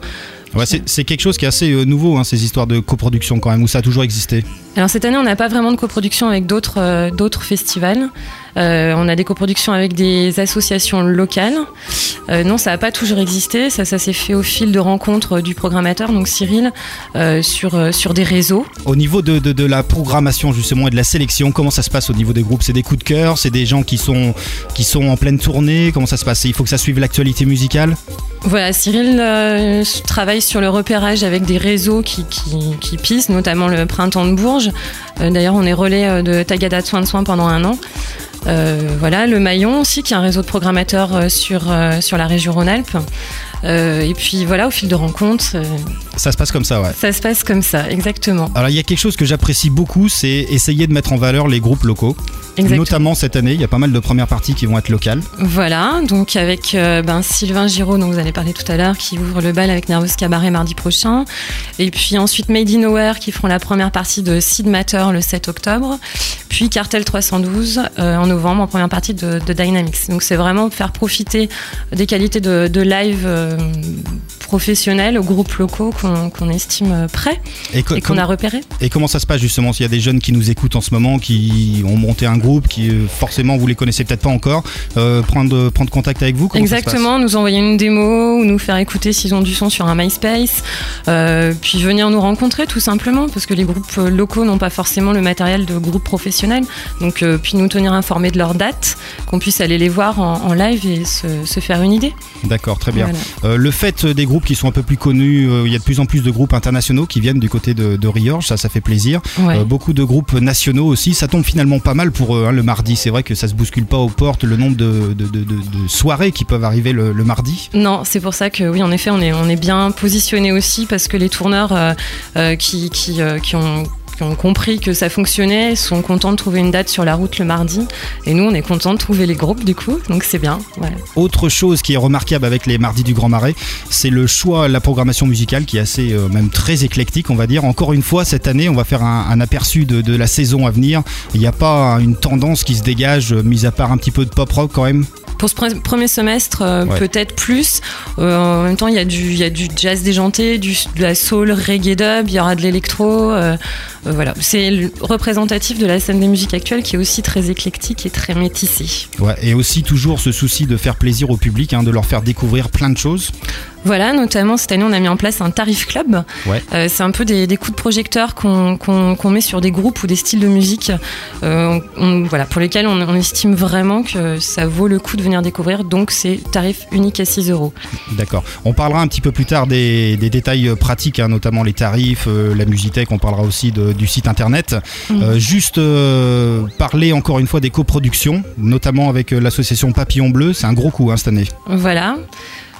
S1: Ouais, c'est, quelque chose qui est assez euh, nouveau, hein, ces histoires de coproduction quand même, où ça a toujours existé.
S7: Alors cette année, on n'a pas vraiment de coproduction avec d'autres euh, d'autres festivals. Euh, on a des coproductions avec des associations locales. Euh, non, ça n'a pas toujours existé. Ça, ça s'est fait au fil de rencontres du programmateur, donc Cyril, sur sur des réseaux.
S1: Au niveau de, de, de la programmation justement et de la sélection, comment ça se passe au niveau des groupes? C'est des coups de cœur? C'est des gens qui sont, qui sont en pleine tournée? Comment ça se passe? Il faut que ça suive l'actualité musicale?
S7: Voilà, Cyril travaille sur le repérage avec des réseaux qui, qui, pissent, notamment le Printemps de Bourges. Euh, D'ailleurs, on est relais euh, de Tagada de Soins de Soins pendant un an. Euh, voilà, le Maillon aussi, qui est un réseau de programmateurs sur, sur la région Rhône-Alpes. Euh, et puis voilà, au fil de rencontres, euh,
S1: Ça se passe comme ça, ouais.
S7: ça se passe comme ça, exactement.
S1: Alors il y a quelque chose que j'apprécie beaucoup, c'est essayer de mettre en valeur les groupes locaux.
S7: Exactement.
S1: Notamment cette année, il y a pas mal de premières parties qui vont être locales.
S7: Voilà, donc avec euh, ben, Sylvain Giraud, dont vous allez parler tout à l'heure, qui ouvre le bal avec Nervous Cabaret mardi prochain. Et puis ensuite Made in Nowhere, qui feront la première partie de Seed Matter le 7 octobre. Puis Cartel 312 euh, en novembre, en première partie de, de Dynamics. Donc c'est vraiment faire profiter des qualités de, de live professionnels aux groupes locaux qu'on estime prêts
S1: Et,
S7: qu'on a repérés.
S1: et comment ça se passe justement S'il y a des jeunes qui nous écoutent en ce moment, qui ont monté un groupe, qui euh, forcément vous les connaissez peut-être pas encore, euh, prendre, prendre contact avec vous
S7: Exactement, nous envoyer une démo ou nous faire écouter s'ils ont du son sur un MySpace, euh, puis venir nous rencontrer tout simplement, parce que les groupes locaux n'ont pas forcément le matériel de groupes professionnels, donc euh, puis nous tenir informés de leurs dates, qu'on puisse aller les voir en, en live et se, se faire une idée.
S1: D'accord, très bien.
S7: Voilà.
S1: Euh, le fait des groupes qui sont un peu plus connus, euh, il y a de plus en plus de groupes internationaux qui viennent du côté de, de Riorges, ça, ça fait plaisir.
S7: Ouais.
S1: Euh, beaucoup de groupes nationaux aussi, ça tombe finalement pas mal pour eux hein, le mardi. C'est vrai que ça se bouscule pas aux portes le nombre de, soirées qui peuvent arriver le, le mardi.
S7: Non, c'est pour ça que oui, en effet, on est, on est bien positionné aussi parce que les tourneurs qui, qui, qui ont qui ont compris que ça fonctionnait, sont contents de trouver une date sur la route le mardi. Et nous, on est contents de trouver les groupes, du coup. Donc, c'est bien. Voilà.
S1: Autre chose qui est remarquable avec les mardis du Grand Marais, c'est le choix, la programmation musicale qui est assez, euh, même très éclectique, on va dire. Encore une fois, cette année, on va faire un, un aperçu de, de la saison à venir. Il n'y a pas une tendance qui se dégage, euh, mis à part un petit peu de pop rock quand même?
S7: Pour ce pre- premier semestre, euh,
S1: Ouais.
S7: peut-être plus. Euh, en même temps, il y, a du- il y a du jazz déjanté, du, de la soul, reggae dub, il y aura de l'électro. Euh, voilà, c'est représentatif de la scène des musiques actuelles qui est aussi très éclectique et très métissée.
S1: Ouais, et aussi toujours ce souci de faire plaisir au public, hein, de leur faire découvrir plein de choses.
S7: Voilà, notamment cette année, on a mis en place un tarif club.
S1: Ouais.
S7: Euh, c'est un peu des, des coups de projecteur qu'on met sur des groupes ou des styles de musique, euh, on- on- voilà, pour lesquels on, on estime vraiment que ça vaut le coup de venir découvrir. Donc, c'est tarif unique à 6 euros.
S1: D'accord. On parlera un petit peu plus tard des, des détails euh, pratiques, hein, notamment les tarifs, euh, la Musitech. On parlera aussi de- du site internet. Euh, juste parler encore une fois des coproductions, notamment avec l'association Papillon Bleu. C'est un gros coup hein, cette année.
S7: Voilà.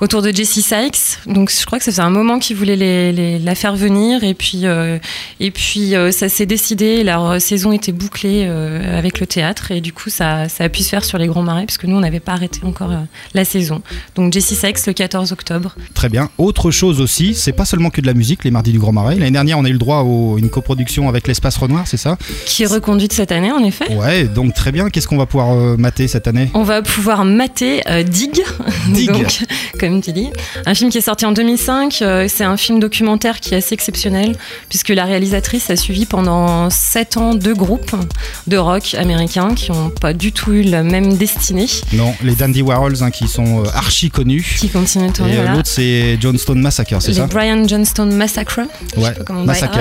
S7: Autour de Jesse Sykes, donc je crois que ça faisait un moment qu'ils voulaient les, les- la faire venir et puis euh, et puis euh, ça s'est décidé. Leur saison était bouclée euh, avec le théâtre et du coup ça, ça a pu se faire sur les Grands Marais parce que nous on n'avait pas arrêté encore euh, la saison. Donc Jesse Sykes le 14 octobre.
S1: Très bien. Autre chose aussi, c'est pas seulement que de la musique, les mardis du Grand Marais. L'année dernière, on a eu le droit à une coproduction avec l'Espace Renoir, c'est ça?
S7: Qui est reconduite cette année en effet.
S1: Ouais, donc très bien. Qu'est-ce qu'on va pouvoir euh, mater cette année?
S7: On va pouvoir mater euh, Dig,
S1: Dig. *laughs*
S7: donc comme tu dis. Un film qui est sorti en 2005. euh, c'est un film documentaire qui est assez exceptionnel, puisque la réalisatrice a suivi pendant 7 ans deux groupes de rock américains qui n'ont pas du tout eu la même destinée.
S1: Non, les Dandy Warhols hein, qui sont euh, archi connus.
S7: Qui continuent de
S1: Et
S7: tourner.
S1: euh,
S7: voilà.
S1: l'autre c'est Johnstone Massacre, c'est ça
S7: Brian Johnston Massacre. Je sais
S1: Ouais,
S7: pas comment on dit.
S1: Massacre,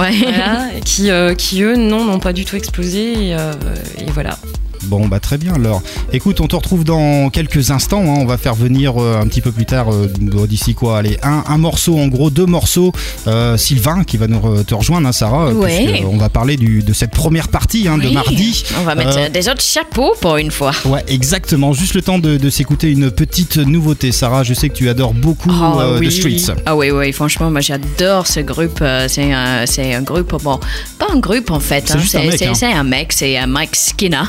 S2: Ouais.
S7: Voilà, et qui, euh, qui eux, non, n'ont pas du tout explosé. Et, euh, et voilà.
S1: Bon, bah très bien alors. Écoute, on te retrouve dans quelques instants. hein. On va faire venir euh, un petit peu plus tard, euh, d'ici quoi Allez, un, un morceau, en gros, deux morceaux. Euh, Sylvain qui va nous re- te rejoindre, hein, Sarah.
S2: Ouais.
S1: on va parler du, de cette première partie hein, de mardi.
S2: On va mettre des autres chapeaux pour une fois.
S1: Ouais, exactement. Juste le temps de, de s'écouter une petite nouveauté. Sarah, je sais que tu adores beaucoup euh,
S2: oui.
S1: The Streets.
S2: Ah oui, oui, franchement, moi j'adore ce groupe. C'est un, groupe, bon, pas un groupe en fait.
S1: C'est un mec,
S2: c'est un mec, Mike Skinner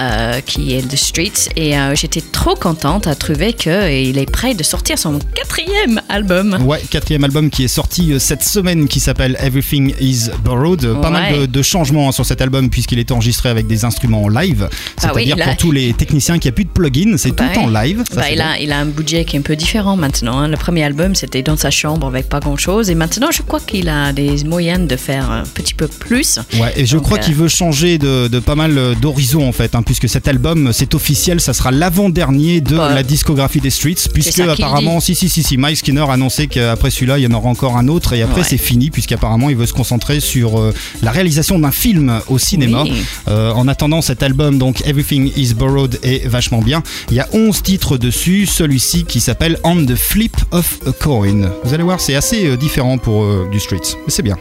S2: euh, qui est The Streets. Et euh, j'étais trop contente à trouver qu'il est prêt de sortir son quatrième album.
S1: Ouais, quatrième album qui est sorti euh, cette semaine qui s'appelle Everything is Borrowed. Euh, Pas mal de, de changements hein, sur cet album puisqu'il est enregistré avec des instruments en live.
S2: Ah oui,
S1: C'est-à-dire pour tous les techniciens qu'il n'y a plus de plugin, c'est
S2: Bah
S1: tout en live. Ça,
S2: Bah, il, a, il a un budget qui est un peu différent maintenant. hein. Le premier album, c'était dans sa chambre avec pas grand-chose. Et maintenant, je crois qu'il a des moyens de faire un petit peu plus.
S1: Ouais, et je
S2: Donc,
S1: crois
S2: euh,
S1: qu'il veut changer de, de pas mal euh, d'horizons en fait, hein, puisque cet album, c'est officiel, ça sera l'avant-dernier de
S2: Bah,
S1: la discographie des Streets, puisque apparemment, si si si si, Mike Skinner a annoncé qu'après celui-là, il y en aura encore un autre, et après
S2: Ouais.
S1: c'est fini, puisqu'apparemment il veut se concentrer sur euh, la réalisation d'un film au cinéma.
S2: Oui.
S1: Euh, en attendant cet album, donc Everything is Borrowed est vachement bien. Il y a 11 titres dessus, celui-ci qui s'appelle On the Flip of a Coin. Vous allez voir, c'est assez euh, différent pour euh, du Streets, mais c'est bien.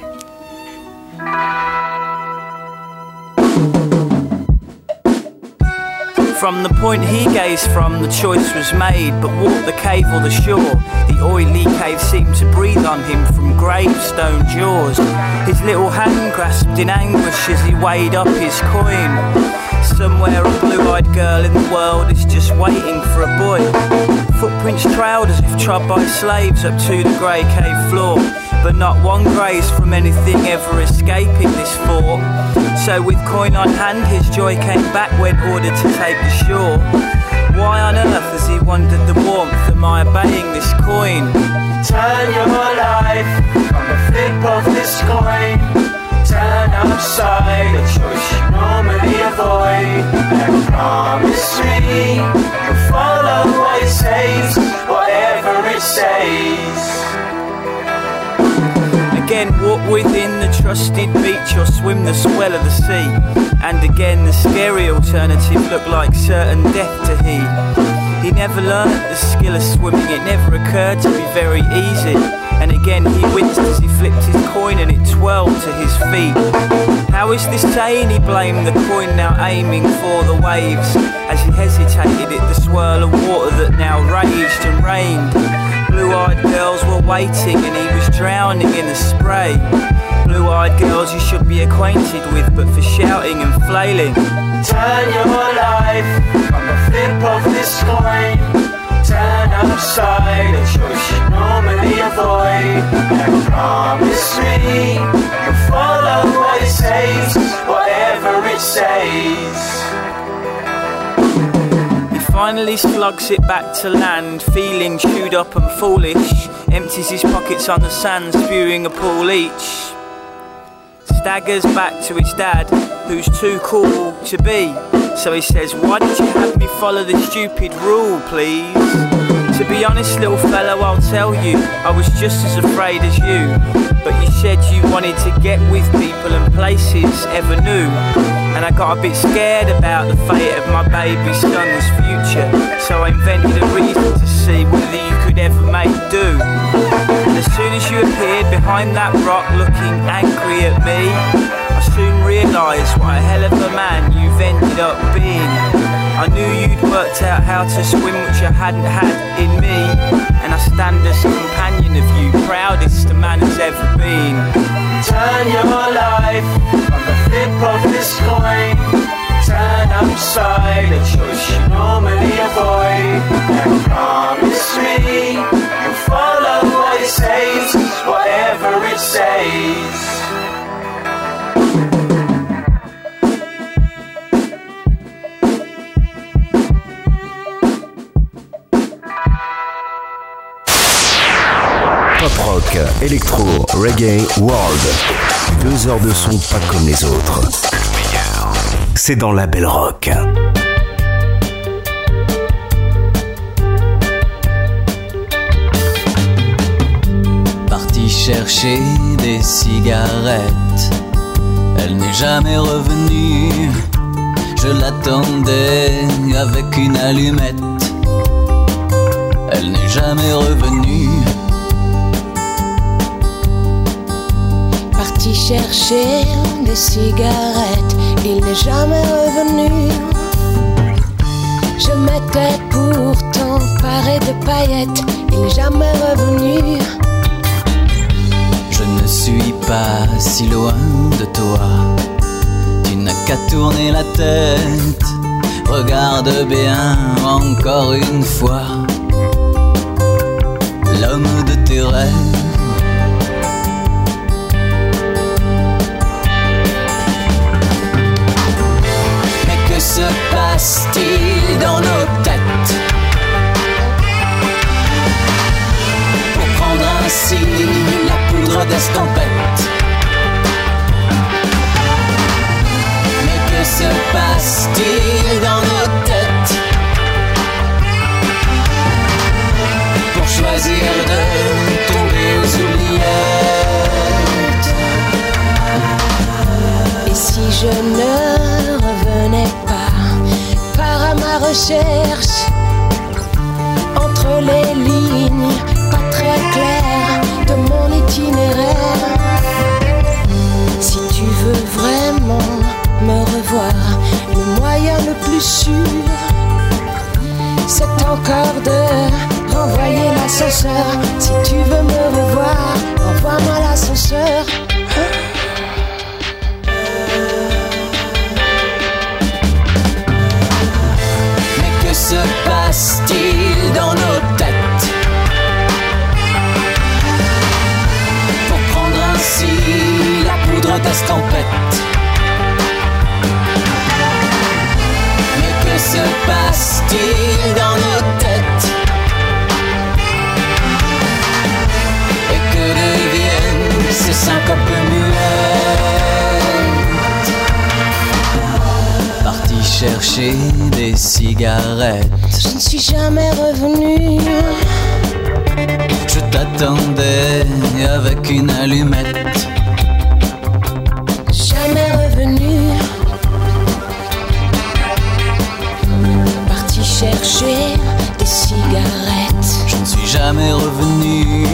S9: From the point he gazed from, the choice was made. But walk the cave or the shore, the oily cave seemed to breathe on him from gravestone jaws. His little hand grasped in anguish as he weighed up his coin. Somewhere a blue-eyed girl in the world is just waiting for a boy. Footprints trailed as if trod by slaves up to the grey cave floor. But not one graze from anything ever escaping this fort. So with coin on hand, his joy came back when ordered to take the shore. Why on earth has he wondered the warmth? Am I obeying this coin?
S8: Turn your life on the flip of this coin. Turn upside a choice you normally avoid. And promise me you'll follow what it says, whatever it says.
S9: Again, walk within the trusted beach or swim the swell of the sea. And again, the scary alternative looked like certain death to he. He never learnt the skill of swimming, it never occurred to be very easy. And again, he winced as he flipped his coin and it twirled to his feet. How is this saying? He blamed the coin, now aiming for the waves. As he hesitated at the swirl of water that now raged and rained. Blue eyed girls were waiting and he was drowning in the spray. Blue eyed girls you should be acquainted with, but for shouting and flailing.
S8: Turn your life on the flip of this coin. Turn upside a choice you normally avoid. And promise me you'll follow what it says, whatever it says.
S9: Finally slugs it back to land, feeling chewed up and foolish. Empties his pockets on the sand, spewing a pool each. Staggers back to his dad, who's too cool to be. So he says, Why did you have me follow the stupid rule, please? To be honest, little fellow, I'll tell you, I was just as afraid as you. But you said you wanted to get with people and places ever new. And I got a bit scared about the fate of my baby son's future. So I invented a reason to see whether you could ever make do. And as soon as you appeared behind that rock looking angry at me, I soon realised what a hell of a man you've ended up being. I knew you'd worked out how to swim, which I hadn't had in me. And I stand as a companion of you, proudest a man has ever been.
S8: Turn your life on the flip of this coin. Turn upside a choice you normally avoid. And promise me you'll follow what it says, whatever it says.
S4: Electro, reggae, world. Deux heures de son pas comme les autres. C'est dans la belle rock.
S10: Parti chercher des cigarettes. Elle n'est jamais revenue. Je l'attendais avec une allumette. Elle n'est jamais revenue.
S11: Chercher des cigarettes, il n'est jamais revenu. Je m'étais pourtant paré de paillettes, il n'est jamais revenu.
S10: Je ne suis pas si loin de toi. Tu n'as qu'à tourner la tête. Regarde bien encore une fois l'homme de tes rêves. Se passe-t-il dans nos têtes Pour prendre ainsi la poudre d'escampette. Mais que se passe-t-il dans nos têtes Pour choisir de tomber aux oubliettes.
S11: Et si je ne recherche entre les lignes pas très claires de mon itinéraire Si tu veux vraiment me revoir, le moyen le plus sûr c'est encore de renvoyer l'ascenseur. Si tu veux me revoir, renvoie-moi l'ascenseur.
S10: Dans nos têtes. Pour prendre ainsi la poudre d'escampette Mais que se passe-t-il dans nos têtes? Et que deviennent ces syncopes muettes? Parti chercher des cigarettes
S11: Je ne suis jamais revenu.
S10: Je t'attendais avec une allumette.
S11: Jamais revenu. Parti chercher des cigarettes.
S10: Je ne suis jamais revenu.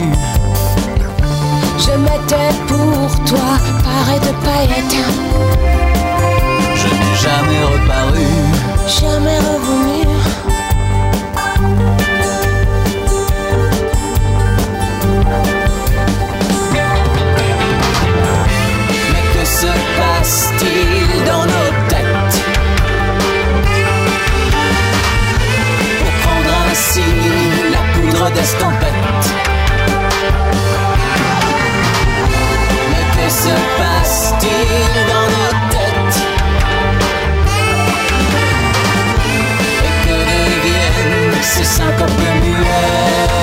S11: Je m'étais pour toi paré de paillettes.
S10: Je n'ai jamais reparu.
S11: Jamais revenu.
S10: Se passe-t-il dans nos têtes Et que deviennent ces syncopes muettes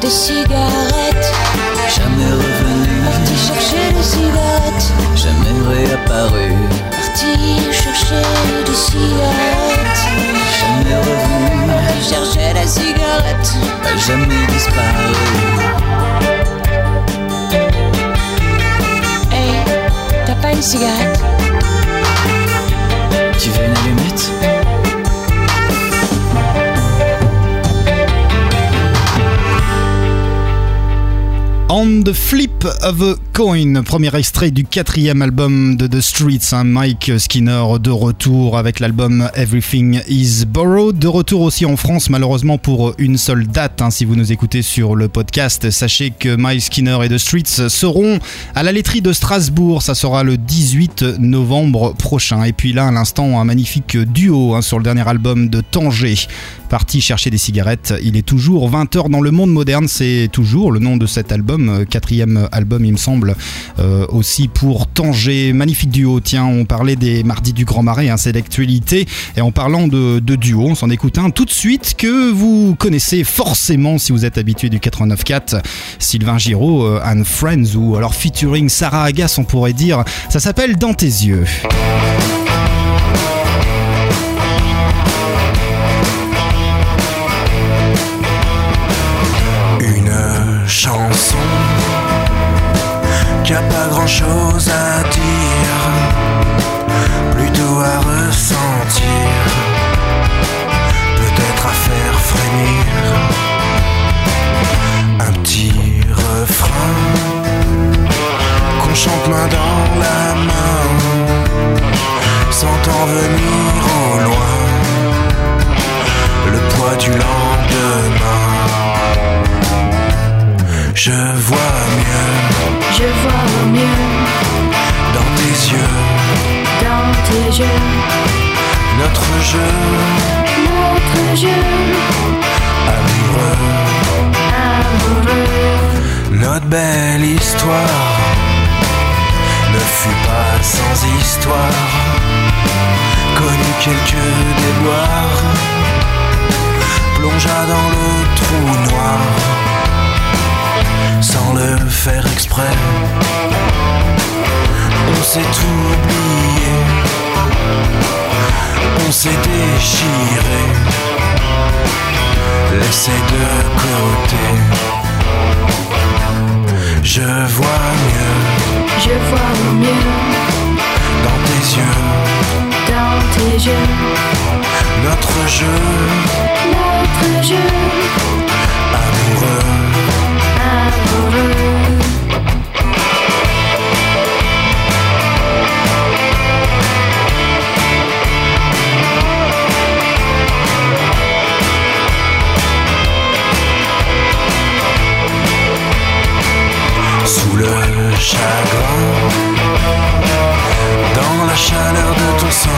S11: des cigarettes.
S10: Réapparu,
S11: Parti chercher des cigarettes.
S10: jamais revenu,
S11: chercher des cigarettes.
S10: a jamais disparu.
S11: Hey, t'as pas une cigarette?
S10: Tu veux une allumette?
S1: On the Flip of a Coin, premier extrait du quatrième album de The Streets, hein, Mike Skinner de retour avec l'album Everything is Borrowed, de retour aussi en France malheureusement pour une seule date, hein, si vous nous écoutez sur le podcast, sachez que Mike Skinner et The Streets seront à la laiterie de Strasbourg, ça sera le 18 novembre prochain, et puis là à l'instant un magnifique duo hein, sur le dernier album de Tanger, parti chercher des cigarettes, il est toujours 20h dans le monde moderne, c'est toujours le nom de cet album euh, quatrième album, il me semble, euh, aussi pour Tanger. Magnifique duo. Tiens, on parlait des Mardis du Grand Marais, hein, c'est l'actualité. Et en parlant de, duo, on s'en écoute un tout de suite que vous connaissez forcément si vous êtes habitué du 89.4. Sylvain Giraud euh, and Friends, ou alors featuring Sarah Agas, on pourrait dire. Ça s'appelle Dans tes yeux.
S12: Qui a pas grand chose à dire, quelques déboires, plongea dans le trou noir sans le faire exprès. On s'est oublié, on s'est déchiré, laissé de côté. Je vois mieux
S13: Je vois mieux
S12: dans tes yeux
S13: tes
S12: notre jeu
S13: notre jeu
S12: amoureux.
S13: amoureux.
S12: Sous le chagrin, la chaleur de ton sang,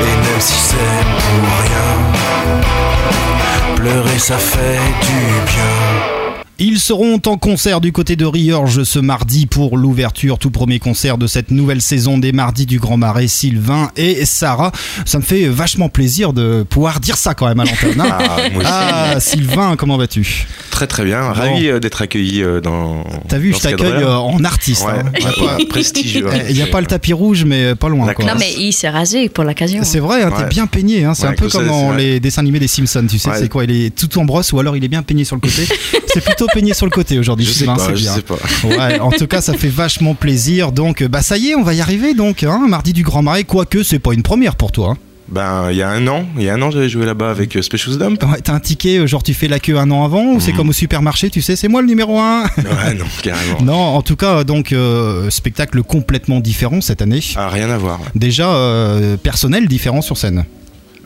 S12: et même si c'est pour rien, pleurer ça fait du bien.
S1: Ils seront en concert du côté de Riorges ce mardi pour l'ouverture, tout premier concert de cette nouvelle saison des Mardis du Grand Marais, Sylvain et Sarah. Ça me fait vachement plaisir de pouvoir dire ça quand même à l'antenne. hein.
S14: Ah.
S1: Ah, Sylvain, comment vas-tu?
S14: Très très bien, ravi euh, d'être accueilli euh, dans.
S1: T'as vu,
S14: dans
S1: je t'accueille euh, en artiste.
S14: Ouais,
S1: hein.
S14: ouais, *laughs*
S1: pas-
S14: prestigieux.
S1: Il n'y a pas le tapis rouge, mais pas loin. quoi.
S2: Non, mais il s'est rasé pour l'occasion.
S1: C'est vrai, hein, t'es
S14: Ouais.
S1: bien peigné. hein. C'est
S14: Ouais,
S1: un peu comme dans les dessins animés des Simpsons. Tu sais,
S14: Ouais.
S1: c'est quoi Il est tout en brosse ou alors il est bien peigné sur le côté *laughs* C'est plutôt peigné sur le côté aujourd'hui.
S14: Je sais pas,
S1: c'est
S14: je
S1: bien.
S14: sais pas.
S1: Ouais, en tout cas, ça fait vachement plaisir. Donc, bah ça y est, on va y arriver. Donc, hein, mardi du Grand Marais, quoique c'est pas une première pour toi.
S14: Ben, il y a un an, il y a un an, j'avais joué là-bas avec euh, Specials Dump.
S1: Ouais, T'as un ticket, euh, genre tu fais la queue un an avant, ou c'est
S14: Mhm.
S1: comme au supermarché, tu sais, c'est moi le numéro un.
S14: Ouais, non, *laughs* carrément.
S1: Non, en tout cas, donc euh, spectacle complètement différent cette année.
S14: Ah, rien à voir. ouais.
S1: Déjà euh, personnel différent sur scène.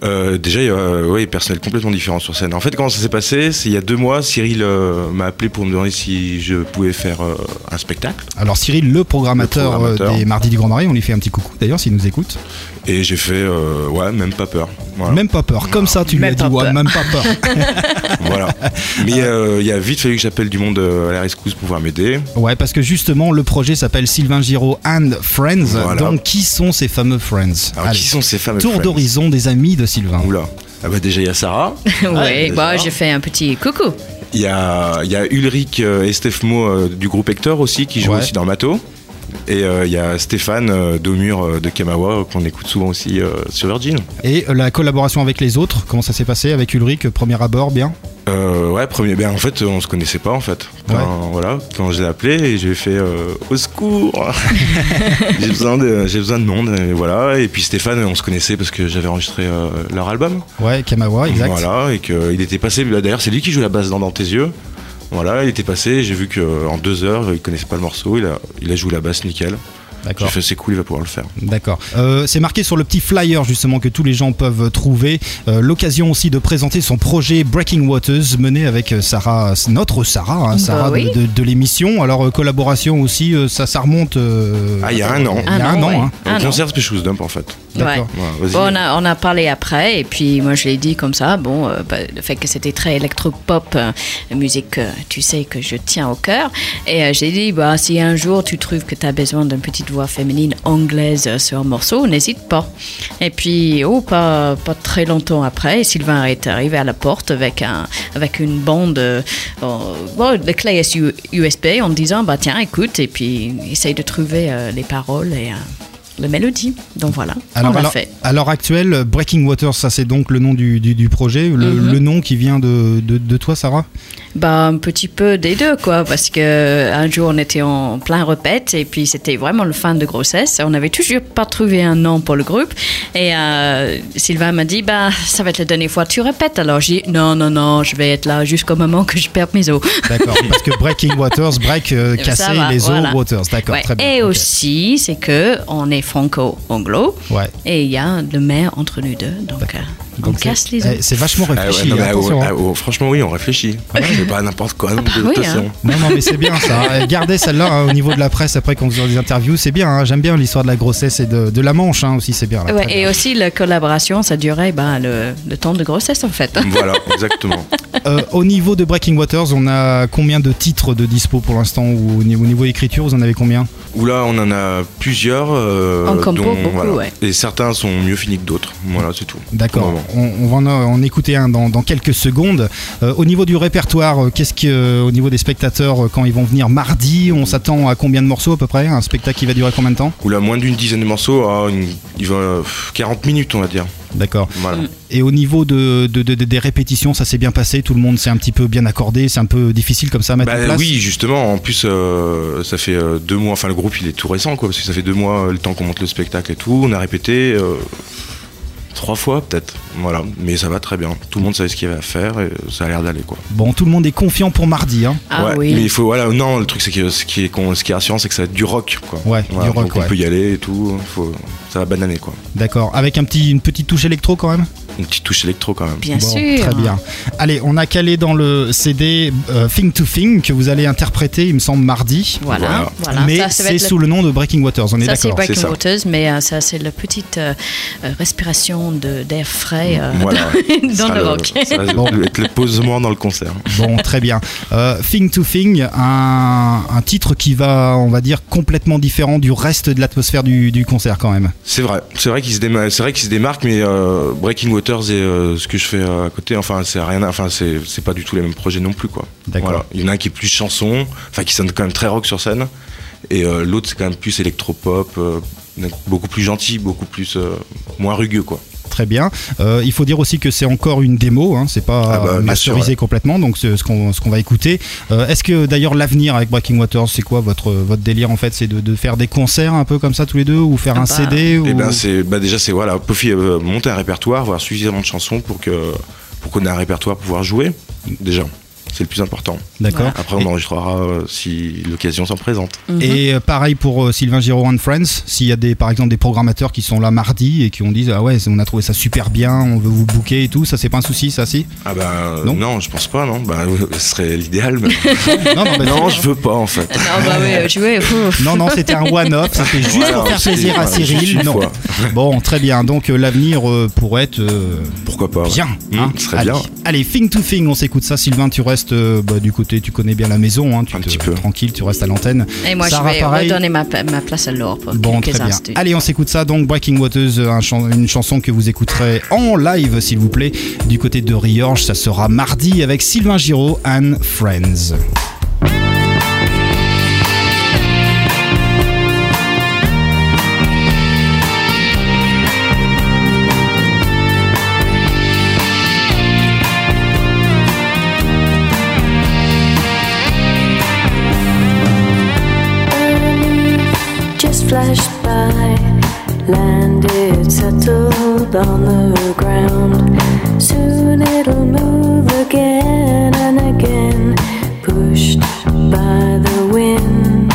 S14: Euh, déjà, il y a euh, ouais, personnel complètement différent sur scène. En fait, comment ça s'est passé C'est il y a deux mois, Cyril euh, m'a appelé pour me demander si je pouvais faire euh, un spectacle.
S1: Alors Cyril, le programmateur,
S14: Le programmateur.
S1: euh, des Mardis du Grand Marais, on lui fait un petit coucou d'ailleurs s'il nous écoute.
S14: Et j'ai fait, euh, ouais, même pas peur. Voilà.
S1: Même pas peur, comme ça tu lui as dit, ouais, même pas peur. *laughs* *laughs*
S14: voilà. Mais euh, il y a vite fallu que j'appelle du monde à la rescousse pour pouvoir m'aider.
S1: ouais, parce que justement le projet s'appelle Sylvain Giraud and Friends.
S14: Voilà.
S1: Donc qui sont ces fameux Friends?
S14: Alors,
S1: Allez,
S14: qui sont ces fameux
S1: Tour d'horizon des amis de Sylvain.
S14: Oula. Ah bah déjà il y a Sarah, *laughs*
S2: oui,
S14: déjà.
S2: bah, j'ai fait un petit coucou.
S14: il y a, il y a Ulrich euh, et Steph Mo euh, du groupe Hector aussi qui jouent
S1: Ouais.
S14: aussi dans Mato. Et euh, il y a Stéphane euh, Domur euh, de Kamawa qu'on écoute souvent aussi sur Virgin.
S1: Et la collaboration avec les autres, comment ça s'est passé avec Ulrich, premier abord, bien?
S14: Euh, ouais, premier. Ben, en fait, on se connaissait pas en fait. Quand, Voilà, quand je l'ai appelé j'ai fait euh, au secours. *laughs* *laughs* j'ai besoin de, j'ai besoin de monde. Et voilà. Et puis Stéphane, on se connaissait parce que j'avais enregistré euh, leur album.
S1: Ouais, Kamawa, exact.
S14: Voilà, et qu'il était passé. D'ailleurs, c'est lui qui joue la basse dans, dans tes yeux. Voilà, il était passé. J'ai vu qu'en deux heures, il connaissait pas le morceau. Il a, il a joué la basse nickel.
S1: D'accord.
S14: J'ai fait c'est cool, il va pouvoir le faire.
S1: D'accord. Euh, c'est marqué sur le petit flyer justement que tous les gens peuvent trouver. Euh, L'occasion aussi de présenter son projet Breaking Waters mené avec euh, Sarah, notre Sarah, hein,
S2: Bah
S1: Sarah de-
S2: oui.
S1: de, de l'émission. Alors euh, collaboration aussi, euh, ça, ça remonte. euh,
S14: Ah, il y a un an.
S1: Il y a un, an.
S2: ouais.
S1: hein.
S2: Un
S14: concert Specials Dump en fait.
S2: Ouais.
S1: D'accord.
S14: Ouais.
S2: Bon, on, a, on a parlé après, et puis moi je l'ai dit comme ça. Bon, euh, bah, le fait que c'était très électropop, euh, musique, euh, tu sais que je tiens au cœur. Et euh, j'ai dit, bah, si un jour tu trouves que tu as besoin d'une petite voix féminine anglaise euh, sur un morceau, n'hésite pas. Et puis, oh, pas, pas très longtemps après, Sylvain est arrivé à la porte avec, un, avec une bande euh, euh, bon, de clés SU USB en disant, bah tiens, écoute, et puis essaye de trouver euh, les paroles et. La mélodie. Donc voilà,
S1: Alors,
S2: on l'a
S1: alors,
S2: fait.
S1: à l'heure actuelle, Breaking Waters, ça c'est donc le nom du, du- du projet. Le,
S2: Mhm.
S1: le nom qui vient de, de, de toi, Sarah
S2: Bah, un petit peu des deux, quoi, parce que un jour on était en plein repète et puis c'était vraiment le fin de grossesse. On n'avait toujours pas trouvé un nom pour le groupe et euh, Sylvain m'a dit, bah, ça va être la dernière fois que tu répètes. Alors j'ai dit, non, non, non, je vais être là jusqu'au moment que je perde mes os.
S1: D'accord. parce que Breaking Waters, break, euh, *laughs* casser
S2: va,
S1: les os,
S2: voilà.
S1: Waters. D'accord,
S2: Ouais,
S1: très bien.
S2: Et aussi, c'est que on est franco-anglo
S1: Ouais.
S2: et il y a le maire entre nous deux, donc on
S1: Donc,
S2: casse
S1: c'est-
S2: les
S1: eh, C'est vachement
S14: Ah ouais,
S1: réfléchi.
S14: non, mais,
S1: attention,
S14: ah,
S1: hein.
S14: oh, franchement, oui, on réfléchit. *laughs* C'est pas n'importe quoi, non,
S2: bah
S14: de
S2: oui,
S14: toute façon.
S2: hein.
S1: Non, non, mais c'est bien ça. *laughs* Euh, Gardez celle-là hein, au niveau de la presse après vous aurez des interviews. C'est bien. hein. J'aime bien l'histoire de la grossesse et de, de la manche hein, aussi. C'est bien. là,
S2: Ouais, et
S1: bien.
S2: aussi la collaboration, ça durait ben, le, le temps de grossesse en fait. *laughs*
S14: Voilà, exactement.
S1: Euh, au niveau de Breaking Waters, on a combien de titres de dispo pour l'instant ou au niveau, au niveau écriture, vous en avez combien?
S14: Oula, on en a plusieurs. euh,
S2: En compo,
S14: dont-
S2: beaucoup,
S14: voilà.
S2: ouais.
S14: Et certains sont mieux finis que d'autres. Voilà, c'est tout.
S1: D'accord. On, on va en, écouter un dans, dans quelques secondes. Euh, au niveau du répertoire, euh, qu'est-ce que, euh, au niveau des spectateurs, quand ils vont venir mardi, on s'attend à combien de morceaux à peu près? Un spectacle qui va durer combien de temps?
S14: Oula, moins d'une dizaine de morceaux, ah, une- il va euh, 40 minutes, on va dire.
S1: D'accord.
S14: Voilà.
S1: Et au niveau de, de- de- de- des répétitions, ça s'est bien passé Tout le monde s'est un petit peu bien accordé C'est un peu difficile comme ça à mettre
S14: Bah
S1: en place?
S14: oui, justement. En plus, euh, ça fait deux mois. Enfin, le groupe, il est tout récent, quoi. Parce que ça fait deux mois, le temps qu'on monte le spectacle et tout. On a répété euh, trois fois, peut-être. Voilà. Mais ça va très bien. Tout le monde savait ce qu'il y avait à faire et ça a l'air d'aller, quoi.
S1: Bon, tout le monde est confiant pour mardi. Hein.
S2: Ah
S14: Ouais,
S2: oui.
S14: Mais il faut, voilà. Non, le truc, c'est que ce qui est, con- ce qui est rassurant, c'est que ça va être du rock, quoi.
S1: Ouais,
S14: Voilà,
S1: du rock,
S14: donc on peut y aller et tout. Faut, ça va bananer, quoi.
S1: D'accord. Avec un petit, une petite touche électro quand même?
S14: Une petite touche électro, quand même.
S2: Bien
S1: Bon,
S2: sûr.
S1: Très bien. Allez, on a calé dans le CD euh, Thing to Thing que vous allez interpréter, il me semble, mardi.
S2: Voilà.
S1: Mais c'est
S2: le-
S1: sous le nom de Breaking Waters, on est
S2: Ça, c'est
S1: d'accord.
S2: Breaking
S14: c'est ça.
S2: Waters, mais euh, ça, c'est la petite euh, respiration de- d'air frais euh,
S14: Voilà. *laughs*
S2: dans, le rock.
S14: Ça va
S1: Bon.
S14: être le posement dans le concert.
S1: Bon, très bien. Euh, thing to Thing, un, un titre qui va, on va dire, complètement différent du reste de l'atmosphère du, du concert quand même.
S14: C'est vrai, c'est vrai qu'il se, déma- c'est vrai qu'il se démarque, mais euh, Breaking Waters et euh, ce que je fais à côté, enfin c'est rien, enfin c'est, c'est pas du tout les mêmes projets non plus quoi.
S1: D'accord.
S14: Voilà. Il y en a un qui est plus chanson, enfin qui sonne quand même très rock sur scène, et euh, l'autre c'est quand même plus électropop, euh, beaucoup plus gentil, beaucoup plus euh, moins rugueux quoi.
S1: Très bien. Euh, il faut dire aussi que c'est encore une démo, hein, c'est pas
S14: Ah bah,
S1: masterisé
S14: sûr, ouais.
S1: complètement, donc c'est ce qu'on ce qu'on va écouter. Euh, Est-ce que d'ailleurs l'avenir avec Breaking Waters, c'est quoi votre, votre délire en fait? C'est de, de faire des concerts un peu comme ça tous les deux ou faire
S2: Ah
S1: un
S2: bah.
S1: CD ou...
S14: Et ben c'est, bah déjà c'est voilà, euh, monter un répertoire, avoir suffisamment de chansons pour que pour qu'on ait un répertoire pour pouvoir jouer déjà. C'est le plus important.
S1: D'accord.
S14: Après, on enregistrera euh, si l'occasion s'en présente.
S2: Mhm.
S1: Et euh, pareil pour euh, Sylvain Giraud and Friends, s'il y a des, par exemple des programmateurs qui sont là mardi et qui ont dit ah ouais on a trouvé ça super bien, on veut vous booker et tout, ça c'est pas un souci ça si?
S14: Ah bah euh,
S1: Non.
S14: non, je pense pas, non. Bah, ce serait l'idéal. Mais... *laughs*
S1: Non non, bah,
S14: non, je veux pas en fait.
S2: Non, bah oui, tu *laughs* ouf.
S1: non non c'était un one-off, c'était juste
S14: Voilà,
S1: pour faire plaisir à Cyril. Non. *laughs* Bon très bien, donc euh, l'avenir euh, pourrait être euh,
S14: Pourquoi pas ouais.
S1: bien.
S14: Mmh,
S1: hein.
S14: ce serait
S1: allez,
S14: bien.
S1: allez, thing to thing, on s'écoute ça. Sylvain, tu restes euh, bah, du côté, tu connais bien la maison, hein, tu
S14: Un
S1: te-
S14: petit peu.
S1: tranquille, tu restes à l'antenne.
S2: Et moi,
S1: Sarah,
S2: je vais
S1: pareil.
S2: redonner ma, ma place à Laure pour
S1: Bon,
S2: quelques
S1: très bien.
S2: instants.
S1: Allez, on s'écoute ça. Donc, Breaking Waters, un chan- une chanson que vous écouterez en live, s'il vous plaît, du côté de Riorge. Ça sera mardi avec Sylvain Giraud and Friends.
S11: I landed, settled on the ground. Soon it'll move again and again, pushed by the wind.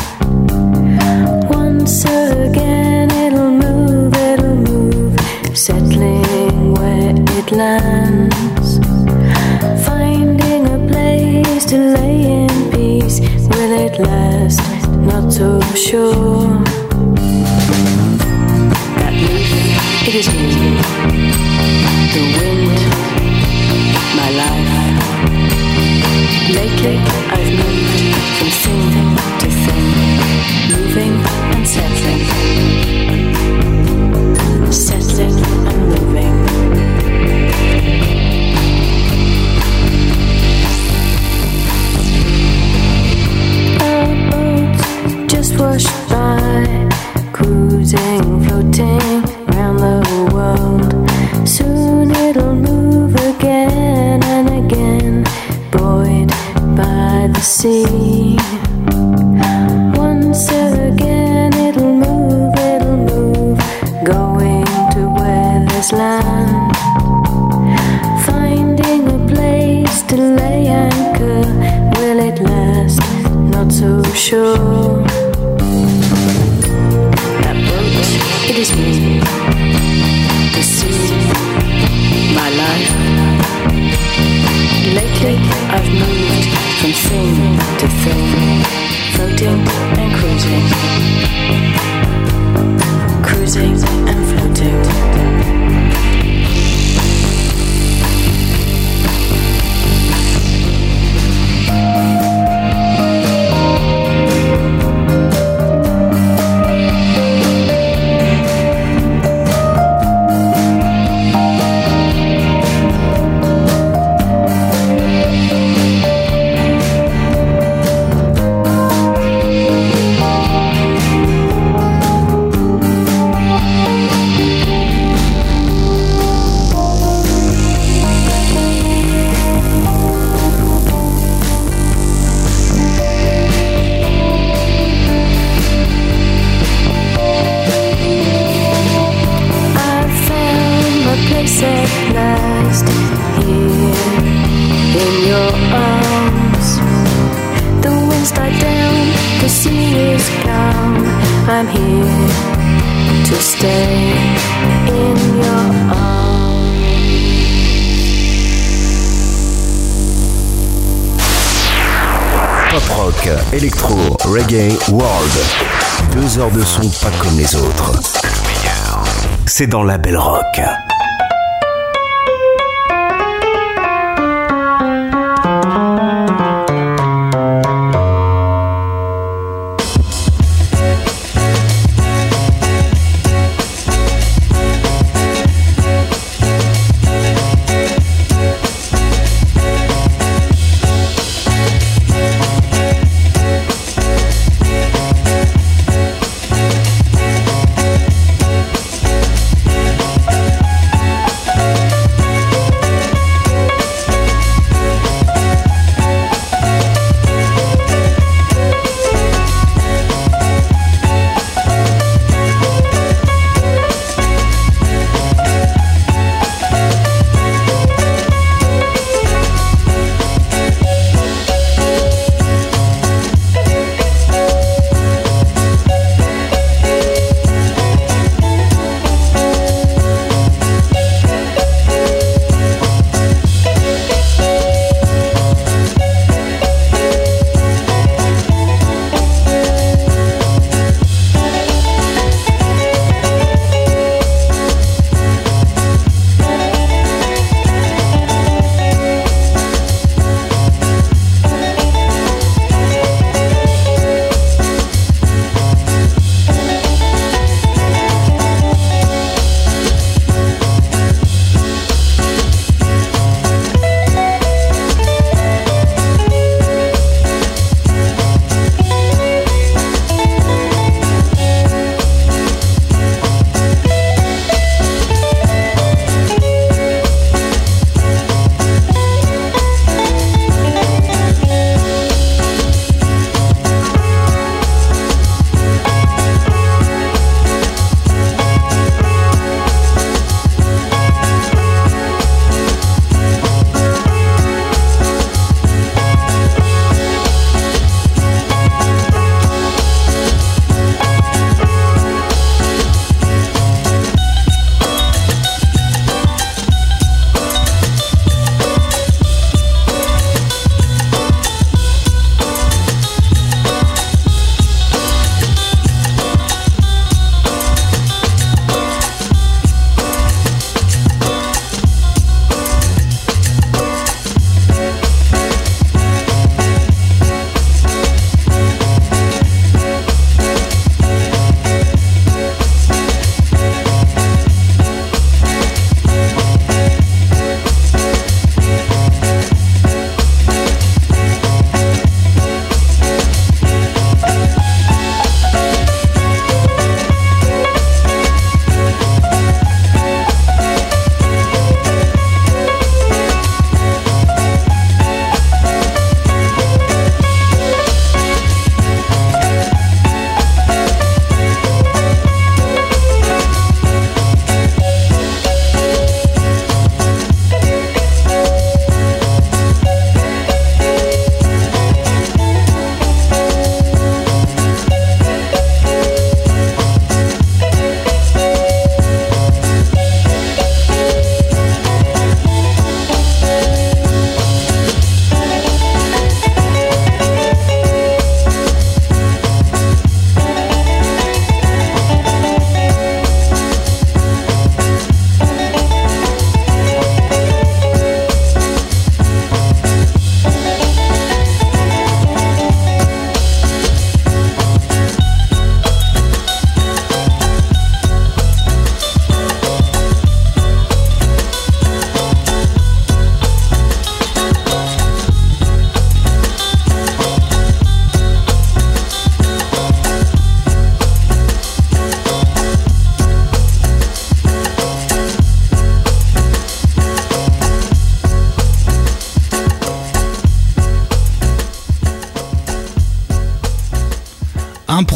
S11: Once again
S13: it'll move, it'll move, settling where it lands. Finding a place to lay in peace, will it last? Not so sure. You.
S4: Pop rock, électro, reggae, world. Deux heures de son pas comme les autres. C'est dans la belle rock.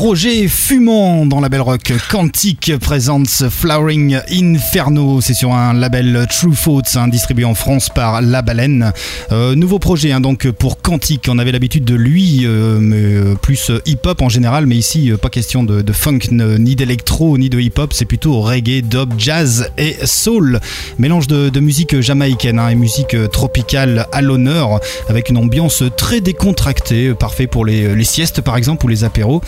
S1: Projet fumant dans la belle rock. Quantic présente Flowering Inferno. C'est sur un label True Thoughts, hein, distribué en France par La Baleine. Euh, nouveau projet hein, donc pour Quantic. On avait l'habitude de lui, euh, mais euh, plus hip-hop en général, mais ici pas question de, funk ni d'électro ni de hip-hop. C'est plutôt reggae, dub, jazz et soul. Mélange de, musique jamaïcaine hein, et musique tropicale à l'honneur, avec une ambiance très décontractée, parfait pour les, siestes par exemple ou les apéros.